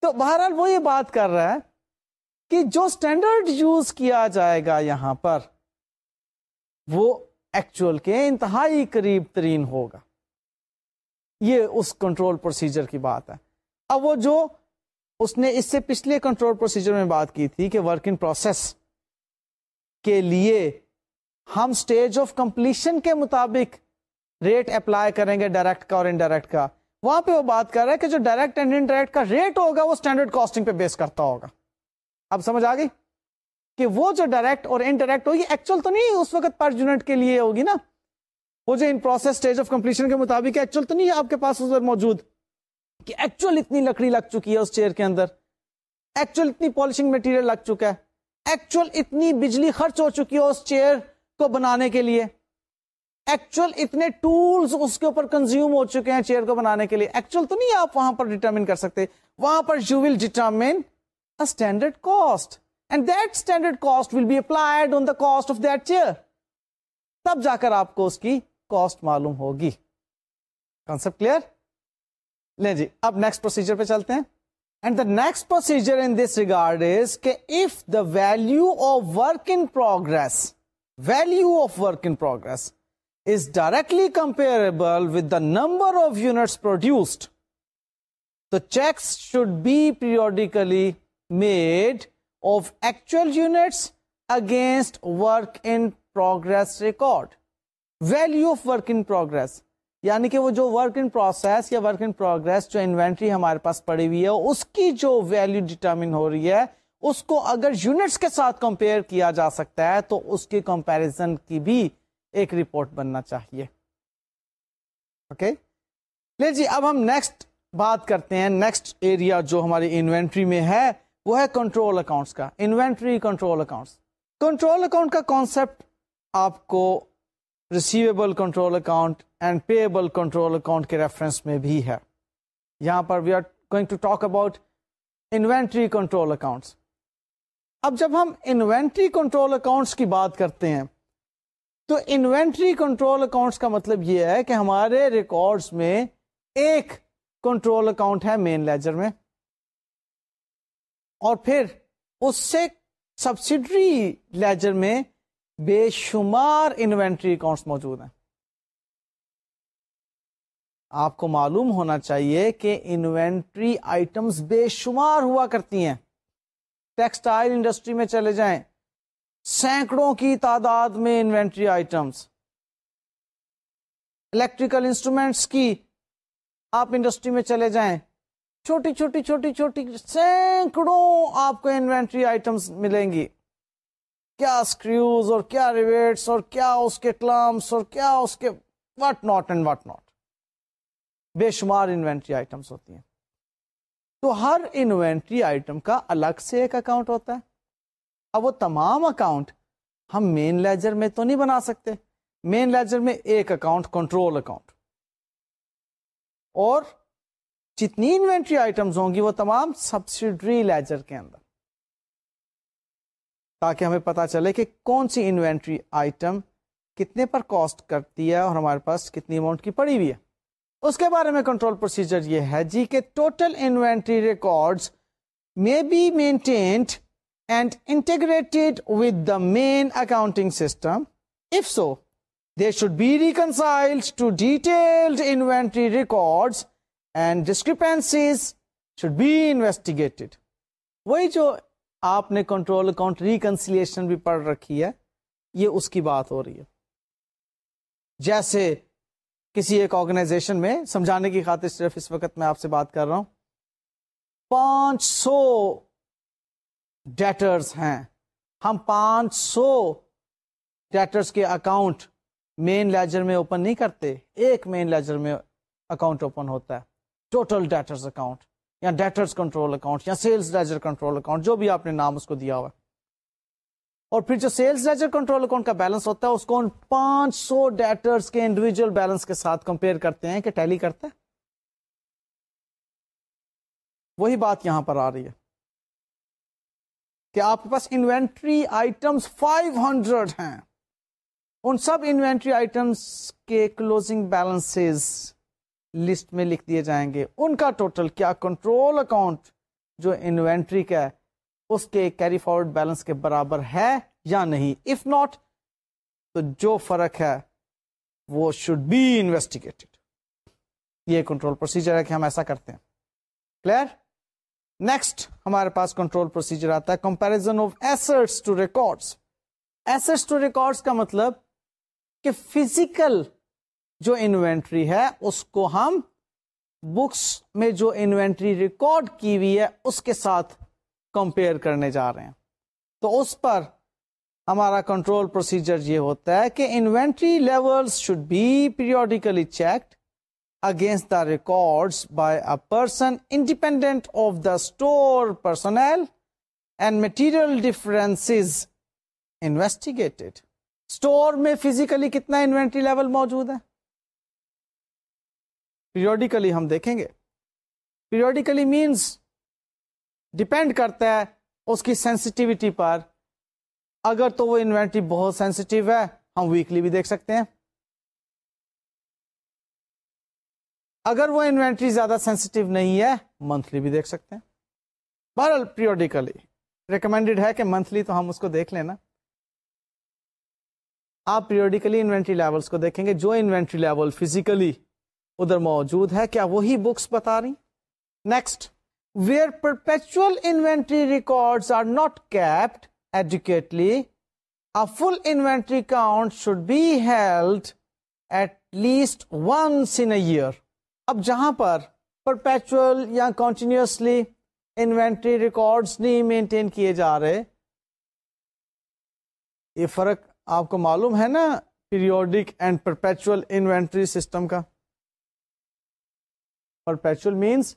تو بہرحال وہ یہ بات کر رہا ہے کہ جو اسٹینڈرڈ یوز کیا جائے گا یہاں پر، وہ ایکچوئل کے انتہائی قریب ترین ہوگا۔ یہ اس کنٹرول پروسیجر کی بات ہے۔ اب وہ جو اس نے اس سے پچھلے کنٹرول پروسیجر میں بات کی تھی کہ ورک ان پروسیس کے لیے ہم اسٹیج آف کمپلیشن کے مطابق ریٹ اپلائی کریں گے ڈائریکٹ کا اور انڈائریکٹ کا۔ وہاں پہ وہ بات کر رہا ہے کہ جو ڈائریکٹ اینڈ انڈائریکٹ کا ریٹ ہوگا وہ اسٹینڈرڈ کاسٹنگ پہ بیس کرتا ہوگا۔ اب سمجھ آ گئی؟ کہ وہ جو ڈائریکٹ اور انڈائریکٹ ہوگی ایکچوئل تو نہیں، اس وقت پر یونٹ کے لیے ہوگی نا۔ وہ جو in process stage of completion کے مطابق ایکچوئل تو نہیں ہے آپ کے پاس ادھر موجود۔ کہ ایکچوئل اتنی لکڑی لگ چکی ہے اس چیئر کے اندر۔ ایکچوئل اتنی پالشنگ مٹیریل لگ چکا ہے۔ ایکچوئل اتنی بجلی خرچ ہو چکی ہے اس چیئر کو بنانے کے لیے۔ ایکچوئل اتنے ٹولز اس کے اوپر کنزیوم ہو چکے ہیں چیئر کو بنانے کے لیے. ایکچوئل تو نہیں آپ وہاں پر ڈیٹرمن کر سکتے. وہاں پر you will determine standard cost and that standard cost will be applied on the cost of that chair تب جا کر آپ کو اس کی کاسٹ معلوم ہوگی. کانسپٹ کلیئر لیں جی اب نیکسٹ پروسیجر پہ چلتے ہیں. And the next procedure in this regard is کہ if the value of work in progress value of work in progress is directly comparable with the number of units produced. The checks should be periodically made of actual units against work in progress record. Value of work in progress یعنی کہ وہ جو work in process یا work in progress جو inventory ہمارے پاس پڑی ہوئی ہے اس کی جو ویلو ڈیٹرمن ہو رہی ہے اس کو اگر یونٹس کے ساتھ کمپیئر کیا جا سکتا ہے تو اس کی کمپیرزن کی بھی ایک رپورٹ بننا چاہیے۔ اوکے لے جی اب ہم نیکسٹ بات کرتے ہیں۔ نیکسٹ ایریا جو ہماری انوینٹری میں ہے، وہ ہے کنٹرول اکاؤنٹس کا۔ Inventory control accounts control account کا کانسیپٹ آپ کو receivable control account and payable control account کے ریفرنس میں بھی ہے۔ یہاں پر we are going to talk about inventory control accounts اب جب ہم انوینٹری کنٹرول اکاؤنٹس کی بات کرتے ہیں تو انوینٹری کنٹرول اکاؤنٹس کا مطلب یہ ہے کہ ہمارے ریکارڈس میں ایک کنٹرول اکاؤنٹ ہے مین لیجر میں اور پھر اس سے سبسڈری لیجر میں بے شمار انوینٹری اکاؤنٹس موجود ہیں۔ آپ کو معلوم ہونا چاہیے کہ انوینٹری آئٹمس بے شمار ہوا کرتی ہیں۔ ٹیکسٹائل انڈسٹری میں چلے جائیں۔ سینکڑوں کی تعداد میں انوینٹری آئٹمس الیکٹریکل انسٹرومینٹس کی آپ انڈسٹری میں چلے جائیں، چھوٹی چھوٹی چھوٹی چھوٹی سینکڑوں آپ کو انوینٹری آئٹمس ملیں گی۔ کیا اسکریوز اور کیا ریویٹس اور کیا اس کے کلامس اور کیا اس کے what not and what not. بے شمار انوینٹری آئٹمس ہوتی ہیں۔ تو ہر انوینٹری آئٹم کا الگ سے ایک اکاؤنٹ ہوتا ہے۔ اب وہ تمام اکاؤنٹ ہم مین لیجر میں تو نہیں بنا سکتے۔ مین لیجر میں ایک اکاؤنٹ کنٹرول اکاؤنٹ اور جتنی انوینٹری آئٹمس ہوں گی وہ تمام سبسڈری لیجر کے اندر۔ تاکہ ہمیں پتا چلے کہ کون سی انوینٹری آئٹم کتنے پر کاسٹ کرتی ہے اور ہمارے پاس کتنی اماؤنٹ کی پڑی ہوئی ہے۔ اس کے بارے میں کنٹرول پروسیجر یہ ہے جی کہ ٹوٹل انوینٹری ریکارڈ میں be maintained and integrated with the main accounting system? If so, they should be reconciled to detailed inventory records and discrepancies should be investigated. وہی جو آپ نے کنٹرول اکاؤنٹ ریکنسیلیشن بھی پڑھ رکھی ہے یہ اس کی بات ہو رہی ہے جیسے کسی ایک آرگنائزیشن میں سمجھانے کی خاطر صرف اس وقت میں آپ سے بات کر رہا ہوں پانچ سو ڈیٹرز ہیں۔ ہم پانچ سو ڈیٹرز کے اکاؤنٹ مین لیجر میں اوپن نہیں کرتے، ایک مین لیجر میں اکاؤنٹ اوپن ہوتا ہے۔ ٹوٹل ڈیٹرز اکاؤنٹ یا ڈیٹرز کنٹرول اکاؤنٹ یا سیلز لیجر کنٹرول اکاؤنٹ جو بھی آپ نے نام اس کو دیا ہوا اور پھر جو سیلز لیجر کنٹرول اکاؤنٹ کا بیلنس ہوتا ہے، اس کو پانچ سو ڈیٹرز کے انڈیویجل بیلنس کے ساتھ کمپیئر کرتے ہیں کہ ٹیلی کرتا ہے۔ وہی بات یہاں پر آ رہی ہے۔ کہ آپ کے پاس انوینٹری آئٹمس 500 ہیں۔ ان سب انوینٹری آئٹمس کے کلوزنگ بیلنس لسٹ میں لکھ دیے جائیں گے۔ ان کا ٹوٹل کیا کنٹرول اکاؤنٹ جو انوینٹری کا ہے، اس کے کیری فارورڈ بیلنس کے برابر ہے یا نہیں؟ اف ناٹ تو جو فرق ہے، وہ شوڈ بی انویسٹیگیٹڈ یہ کنٹرول پروسیجر ہے کہ ہم ایسا کرتے ہیں۔ کلیئر نیکسٹ ہمارے پاس کنٹرول پروسیجر آتا ہے. Comparison of assets to records assets to records کا مطلب کہ فزیکل جو انوینٹری ہے، اس کو ہم بکس میں جو انوینٹری ریکارڈ کی ہوئی ہے، اس کے ساتھ کمپیئر کرنے جا رہے ہیں۔ تو اس پر ہمارا کنٹرول پروسیجر یہ ہوتا ہے کہ inventory level should be periodically checked against the record by a person independent of the store personnel and material difference investigated store میں فزیکلی کتنا انوینٹری لیول موجود ہے؟ پیریوڈیکلی ہم دیکھیں گے. پیریوڈیکلی مینس ڈپینڈ کرتا ہے اس کی سینسٹیوٹی پر. اگر تو وہ انوینٹری بہت سینسٹیو ہے، ہم ویکلی بھی دیکھ سکتے ہیں۔ اگر وہ انوینٹری زیادہ سینسٹیو نہیں ہے منتھلی بھی دیکھ سکتے ہیں۔ بہرحال پیریوڈیکلی ریکمینڈیڈ ہے کہ منتھلی تو ہم اس کو دیکھ لینا آپ پیریوڈیکلی انوینٹری لیولس کو دیکھیں گے، جو انوینٹری لیول فزیکلی ادھر موجود ہے، کیا وہی بکس بتا رہی؟ Next where perpetual inventory record are not kept adequately full inventory count should be held at least once in year اب جہاں پر پرپیچل یا کنٹینیوسلی انوینٹری ریکارڈس نہیں مینٹین کیے جا رہے، یہ فرق آپ کو معلوم ہے نا periodic and perpetual inventory system کا؟ پرپیچل مینس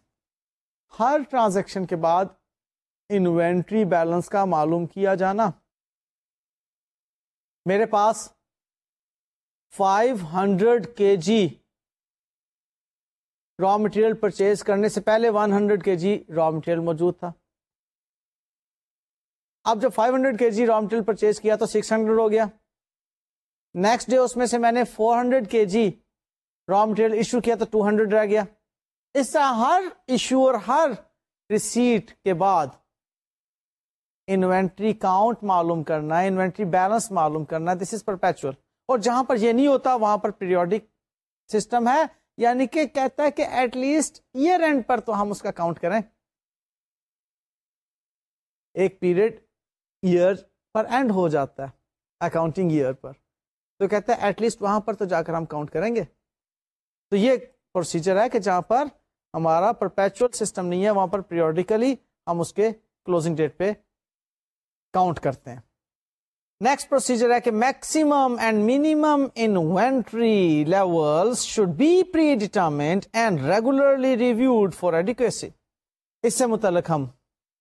ہر ٹرانزیکشن کے بعد انوینٹری بیلنس کا معلوم کیا جانا۔ میرے پاس فائیو ہنڈریڈ کے جی را مٹیریل پرچیز کرنے سے پہلے ون ہنڈریڈ کے جی را مٹیریل موجود تھا۔ اب جب فائیو ہنڈریڈ کے جی را مٹیریل پرچیز کیا تو سکس ہنڈریڈ ہو گیا۔ نیکسٹ ڈے اس میں سے میں نے فور ہنڈریڈ کے جی را مٹیریل ایشو کیا تو ٹو ہنڈریڈ رہ گیا۔ اس طرح ہر ایشو اور ہر ریسیٹ کے بعد انوینٹری کاؤنٹ معلوم کرنا انوینٹری بیلنس معلوم کرنا دس از پرپیچل اور جہاں پر یہ نہیں ہوتا، وہاں پر پیریوڈک سسٹم ہے۔ یعنی کہ کہتا ہے کہ ایٹ لیسٹ ایئر اینڈ پر تو ہم اس کا کاؤنٹ کریں۔ ایک پیریڈ ایئر پر اینڈ ہو جاتا ہے اکاؤنٹنگ ایئر پر۔ تو کہتا ہے ایٹ لیسٹ وہاں پر تو جا کر ہم کاؤنٹ کریں گے۔ تو یہ پروسیجر ہے کہ جہاں پر ہمارا پرپیچل سسٹم نہیں ہے، وہاں پر پیریوڈیکلی ہم اس کے کلوزنگ ڈیٹ پہ کاؤنٹ کرتے ہیں۔ نیکسٹ پروسیجر ہے کہ maximum and minimum inventory level should be predetermined and regularly reviewed for adequacy اس سے متعلق ہم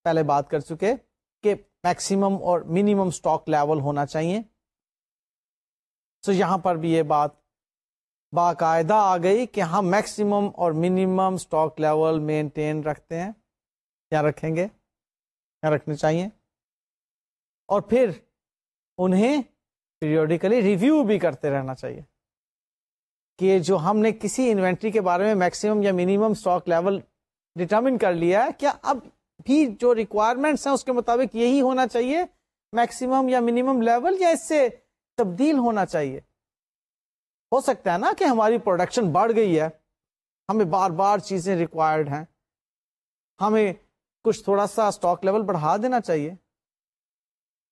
پہلے بات کر چکے کہ میکسیمم اور منیمم اسٹاک لیول ہونا چاہیے سو so یہاں پر بھی یہ بات باقاعدہ آ گئی کہ ہم میکسیمم اور منیمم اسٹاک لیول مینٹین رکھتے ہیں. کیا رکھیں گے. کیا رکھنے چاہیے. اور پھر انہیں پیریوڈیکلی ریویو بھی کرتے رہنا چاہیے کہ جو ہم نے کسی انوینٹری کے بارے میں میکسیمم یا منیمم اسٹاک لیول ڈٹرمن کر لیا ہے، کیا اب بھی جو ریکوائرمنٹس ہیں اس کے مطابق یہی ہونا چاہیے؟ میکسیمم یا منیمم لیول یا اس سے تبدیل ہونا چاہیے؟ ہو سکتا ہے نا کہ ہماری پروڈکشن بڑھ گئی ہے، ہمیں بار بار چیزیں ریکوائرڈ ہیں، ہمیں کچھ تھوڑا سا اسٹاک لیول بڑھا دینا چاہیے۔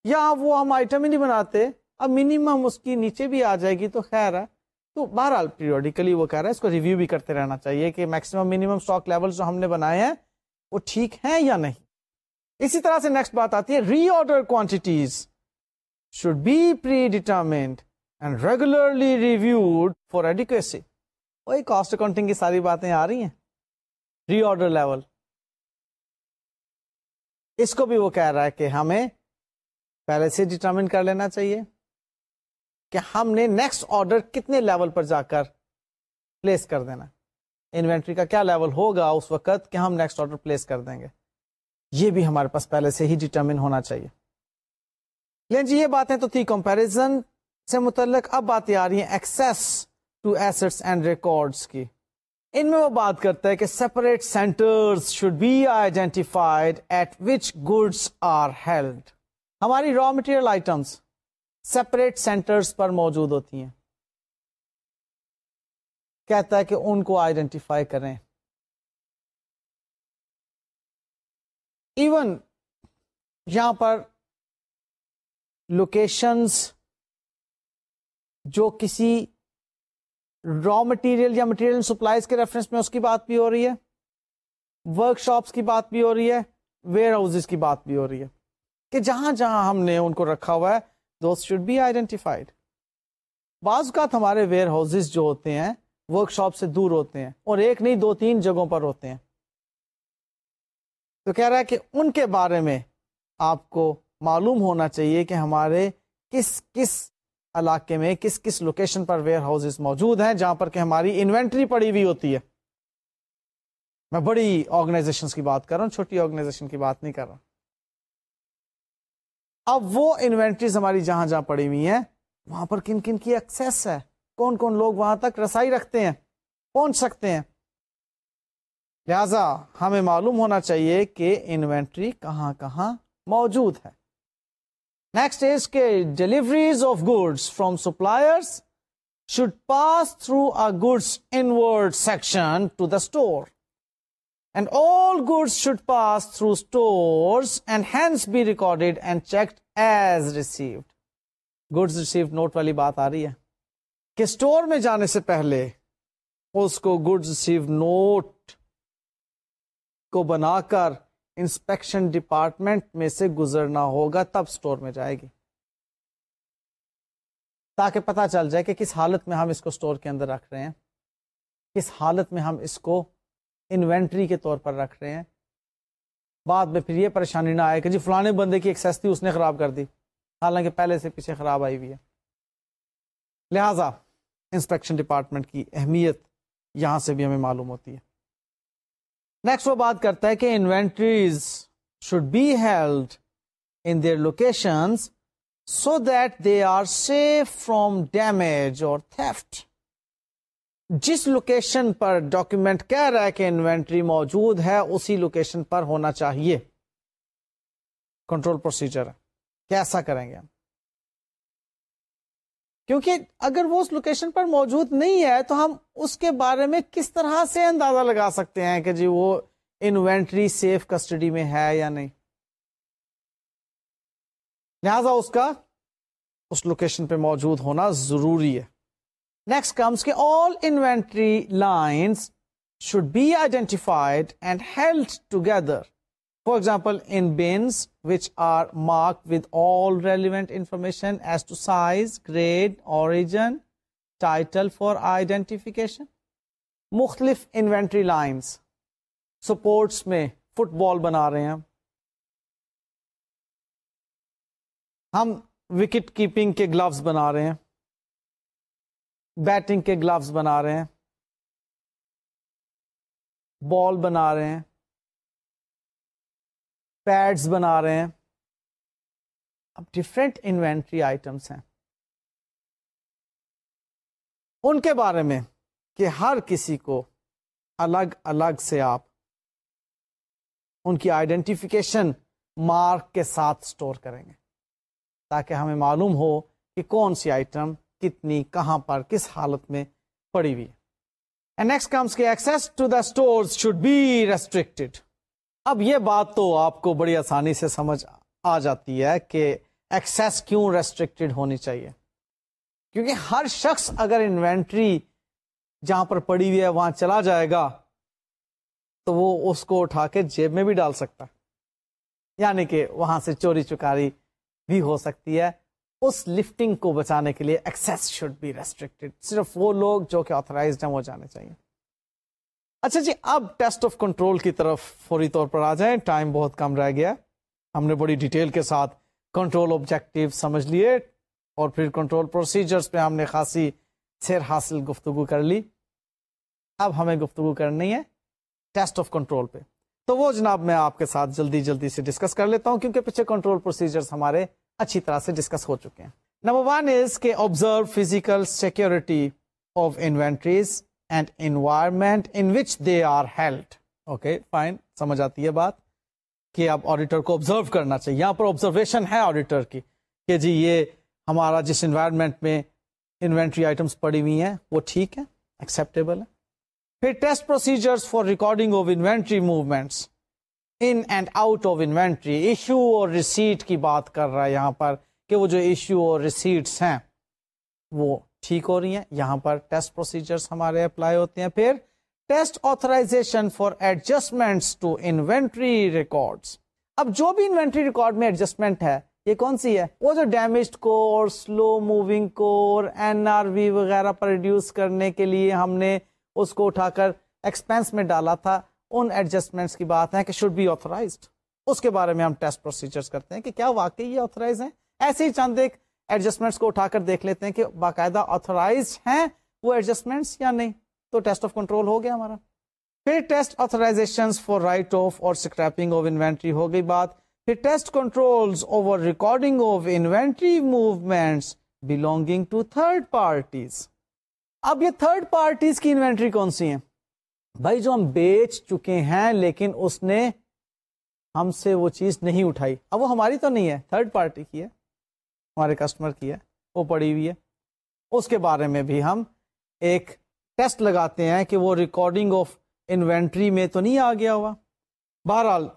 یا وہ ہم آئٹم ہی نہیں بناتے، اب منیمم اس کی نیچے بھی آ جائے گی تو خیر ہے۔ تو بہرحال پیریوڈیکلی وہ کہہ رہا ہے، اس کو ریویو بھی کرتے رہنا چاہیے کہ میکسیمم منیمم اسٹاک لیول جو ہم نے بنائے ہیں، وہ ٹھیک ہیں یا نہیں۔ اسی طرح سے نیکسٹ بات آتی ہے reorder quantities should be predetermined and regularly reviewed for adequacy وہی کاسٹ اکاؤنٹنگ کی ساری باتیں آ رہی ہیں۔ ری آرڈر لیول اس کو بھی وہ کہہ رہا ہے کہ ہمیں پہلے سے ڈیٹرمن کر لینا چاہیے کہ ہم نے نیکسٹ آرڈر کتنے لیول پر جا کر پلیس کر دینا۔ انوینٹری کا کیا لیول ہوگا اس وقت کہ ہم نیکسٹ آرڈر پلیس کر دیں گے۔ یہ بھی ہمارے پاس پہلے سے ہی ڈیٹرمن ہونا چاہیے۔ لیکن جی یہ باتیں تو تھی کمپیرزن سے متعلق اب باتیں آ رہی ہیں access to assets and records کی۔ ان میں وہ بات کرتا ہے کہ separate centre should be identified at which goods are held ہماری raw material items separate centres پر موجود ہوتی ہیں۔ کہتا ہے کہ ان کو آئیڈینٹیفائی کریں۔ ایون یہاں پر لوکیشنز جو کسی را مٹیریل یا مٹیریل سپلائیز کے ریفرنس میں اس کی بات بھی ہو رہی ہے۔ ورک شاپس کی بات بھی ہو رہی ہے۔ ویئر ہاؤس کی بات بھی ہو رہی ہے۔ کہ جہاں جہاں ہم نے ان کو رکھا ہوا ہے دوست شوڈ بی آئیڈینٹیفائڈ بعض اوقات ہمارے ویئر ہاؤسز جو ہوتے ہیں ورک شاپ سے دور ہوتے ہیں اور ایک نہیں، دو، تین جگہوں پر ہوتے ہیں۔ تو کہہ رہا ہے کہ ان کے بارے میں آپ کو معلوم ہونا چاہیے کہ ہمارے کس کس علاقے میں، کس کس لوکیشن پر ویئر ہاؤسز موجود ہیں، جہاں پر کہ ہماری انوینٹری پڑی ہوئی ہوتی ہے۔ میں بڑی آرگنائزیشن کی بات کر رہا ہوں، چھوٹی آرگنائزیشن کی بات نہیں کر رہا اب وہ انوینٹریز ہماری جہاں جہاں پڑی ہوئی ہیں، وہاں پر کن کن کی ایکسیس ہے؟ کون کون لوگ وہاں تک رسائی رکھتے ہیں؟ پہنچ سکتے ہیں۔ لہذا ہمیں معلوم ہونا چاہیے کہ انوینٹری کہاں کہاں موجود ہے۔ نیکسٹ از کے deliveries of goods from suppliers should pass through a goods inward section to the store and all goods should pass through store and hence be recorded and checked as received goods received note والی بات آ رہی ہے کہ store میں جانے سے پہلے اس کو گڈس ریسیو نوٹ کو بنا کر انسپیکشن ڈپارٹمنٹ میں سے گزرنا ہوگا، تب اسٹور میں جائے گی۔ تاکہ پتا چل جائے کہ کس حالت میں ہم اس کو اسٹور کے اندر رکھ رہے ہیں، کس حالت میں ہم اس کو انوینٹری کے طور پر رکھ رہے ہیں۔ بعد میں پھر یہ پریشانی نہ آئے کہ جی فلانے بندے کی ایکسیس تھی اس نے خراب کر دی۔ حالانکہ پہلے سے پیچھے خراب آئی ہوئی ہے۔ لہذا انسپیکشن ڈپارٹمنٹ کی اہمیت یہاں سے بھی ہمیں معلوم ہوتی ہے۔ نیکسٹ وہ بات کرتا ہے کہ inventories should be held in their location so that they are safe from damage اور تھیفٹ جس لوکیشن پر ڈاکومینٹ کہہ رہا ہے کہ انوینٹری موجود ہے، اسی لوکیشن پر ہونا چاہیے۔ کنٹرول پروسیجر کیسا کریں گے ہم؟ کیونکہ اگر وہ اس لوکیشن پر موجود نہیں ہے، تو ہم اس کے بارے میں کس طرح سے اندازہ لگا سکتے ہیں کہ جی وہ انوینٹری سیف کسٹڈی میں ہے یا نہیں؟ لہذا اس کا اس لوکیشن پہ موجود ہونا ضروری ہے۔ نیکسٹ کمس کے all inventory lines should be identified and held together For example, in bins which are marked with all relevant information as to size, grade, origin, title for identification. مختلف inventory lines sports میں football بنا رہے ہیں. ہم wicket keeping کے gloves بنا رہے ہیں. بیٹنگ کے گلوز بنا رہے ہیں، بال بنا رہے ہیں پیڈس بنا رہے ہیں۔ اب ڈفرینٹ انوینٹری آئٹمس ہیں۔ ان کے بارے میں کہ ہر کسی کو الگ الگ سے آپ ان کی آئیڈینٹیفیکیشن مارک کے ساتھ اسٹور کریں گے، تاکہ ہمیں معلوم ہو کہ کون سی آئٹم کتنی، کہاں پر، کس حالت میں پڑی ہوئی ہے۔ نیکسٹ کمس کے access to the store should be restricted اب یہ بات تو آپ کو بڑی آسانی سے سمجھ آ جاتی ہے کہ ایکسیس کیوں ریسٹرکٹیڈ ہونی چاہیے۔ کیونکہ ہر شخص اگر انوینٹری جہاں پر پڑی ہوئی ہے، وہاں چلا جائے گا، تو وہ اس کو اٹھا کے جیب میں بھی ڈال سکتا یعنی کہ وہاں سے چوری چکاری بھی ہو سکتی ہے۔ اس لفٹنگ کو بچانے کے لیے ایکسیس شوڈ بی ریسٹرکٹیڈ صرف وہ لوگ جو کہ آتھرائزڈ ہیں وہ جانے چاہیے۔ اچھا جی اب ٹیسٹ آف کنٹرول کی طرف فوری طور پر آ جائیں۔ ٹائم بہت کم رہ گیا۔ ہم نے بڑی ڈیٹیل کے ساتھ کنٹرول آبجیکٹو سمجھ لیے اور پھر کنٹرول پروسیجرز پہ ہم نے خاصی سیر حاصل گفتگو کر لی۔ اب ہمیں گفتگو کرنی ہے ٹیسٹ آف کنٹرول پہ۔ تو وہ جناب میں آپ کے ساتھ جلدی جلدی سے ڈسکس کر لیتا ہوں کیونکہ پیچھے کنٹرول پروسیجرز ہمارے اچھی طرح سے ڈسکس ہو چکے ہیں۔ نمبر ون از کے observe physical security of inventories and environment in which they are held okay fine سمجھ آتی ہے بات کہ آپ آڈیٹر کو آبزرو کرنا چاہیے۔ یہاں پر آبزرویشن ہے آڈیٹر کی کہ جی یہ ہمارا جس انوائرمنٹ میں انوینٹری آئٹمس پڑی ہوئی ہیں، وہ ٹھیک ہے ایکسپٹیبل ہے پھر test procedure for recording of inventory movements in and out of inventory issue اور ریسیٹ کی بات کر رہا ہے یہاں پر کہ وہ جو ایشو اور ریسیٹس ہیں، وہ ٹھیک ہو رہی ہیں. یہاں پر ٹیسٹ پروسیجرز ہمارے اپلائی ہوتے ہیں. پھر test authorisation for adjustment to inventory records اب جو بھی انوینٹری ریکارڈ میں ایڈجسٹمنٹ ہے، یہ کون سی ہے؟ وہ جو damage core slow moving core N R V وغیرہ پر ریڈیوس کرنے کے لیے ہم نے اس کو اٹھا کر ایکسپینس میں ڈالا تھا. ان ایڈجسٹمنٹس کی بات ہے کہ شوڈ بی آتھورائزڈ اس کے بارے میں ہم ٹیسٹ پروسیجر کرتے ہیں کہ کیا واقعی یہ آتھورائز ہیں؟ ایسے ہی چند ایک ایڈجسٹمنٹس کو اٹھا کر دیکھ لیتے ہیں کہ باقاعدہ آتھورائز ہیں وہ ایڈجسٹمنٹس یا نہیں؟ تو ٹیسٹ آف کنٹرول ہو گیا ہمارا۔ پھر test authorisation for write off اور اسکریپنگ آف انوینٹری ہو گئی بات۔ پھر test control over recording of inventory movements belonging to third parties اب یہ تھرڈ پارٹیز کی انوینٹری کون سی ہیں؟ بھائی جو ہم بیچ چکے ہیں لیکن اس نے ہم سے وہ چیز نہیں اٹھائی۔ اب وہ ہماری تو نہیں ہے تھرڈ پارٹی کی ہے، ہمارے کسٹمر کی ہے، وہ پڑی ہوئی ہے۔ اس کے بارے میں بھی ہم ایک ٹیسٹ لگاتے ہیں کہ وہ ریکارڈنگ آف انوینٹری میں تو نہیں آ گیا ہوا۔ بہرحال،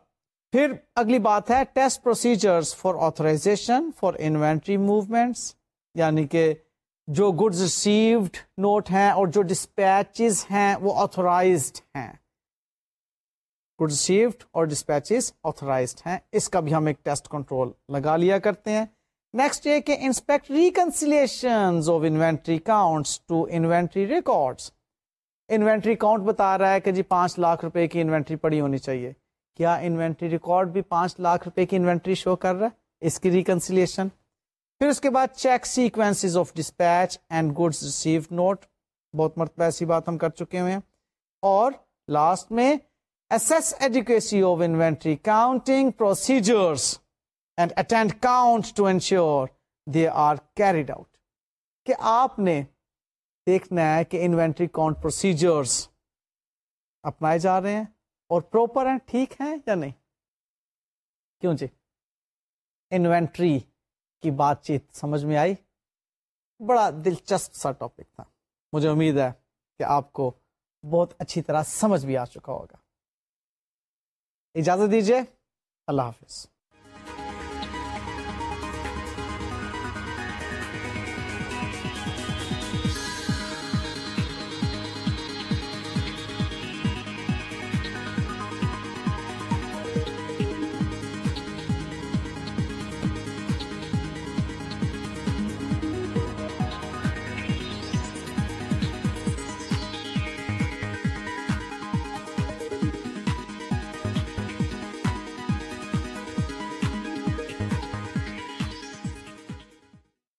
پھر اگلی بات ہے test procedure for authorisation for inventory movements یعنی کہ جو گڈز ریسیوڈ نوٹ ہیں اور جو ڈسپیچز ہیں وہ آتھورائزڈ ہیں۔ گڈ ریسیوڈ اور ڈسپیچز آتھورائزڈ ہیں۔ اس کا بھی ہم ایک ٹیسٹ کنٹرول لگا لیا کرتے ہیں۔ نیکسٹ یہ کہ inspect reconciliation of inventory counts to inventory records inventory count بتا رہا ہے کہ جی پانچ لاکھ روپے کی انوینٹری پڑی ہونی چاہیے۔ کیا انوینٹری ریکارڈ بھی پانچ لاکھ روپے کی انوینٹری شو کر رہا ہے؟ اس کی ریکنسیلیشن پھر اس کے بعد check sequence of dispatch and goods receive note بہت مرتبہ ایسی بات ہم کر چکے ہوئے ہیں۔ اور لاسٹ میں assess adequacy of inventory counting procedures and attend count to ensure they are carried out کہ آپ نے دیکھنا ہے کہ انوینٹری کاؤنٹ پروسیجرس اپنائے جا رہے ہیں اور پروپر ہیں، ٹھیک ہیں یا نہیں؟ کیوں جی؟ انوینٹری کی بات چیت سمجھ میں آئی۔ بڑا دلچسپ سا ٹاپک تھا۔ مجھے امید ہے کہ آپ کو بہت اچھی طرح سمجھ بھی آ چکا ہوگا۔ اجازت دیجیے اللہ حافظ۔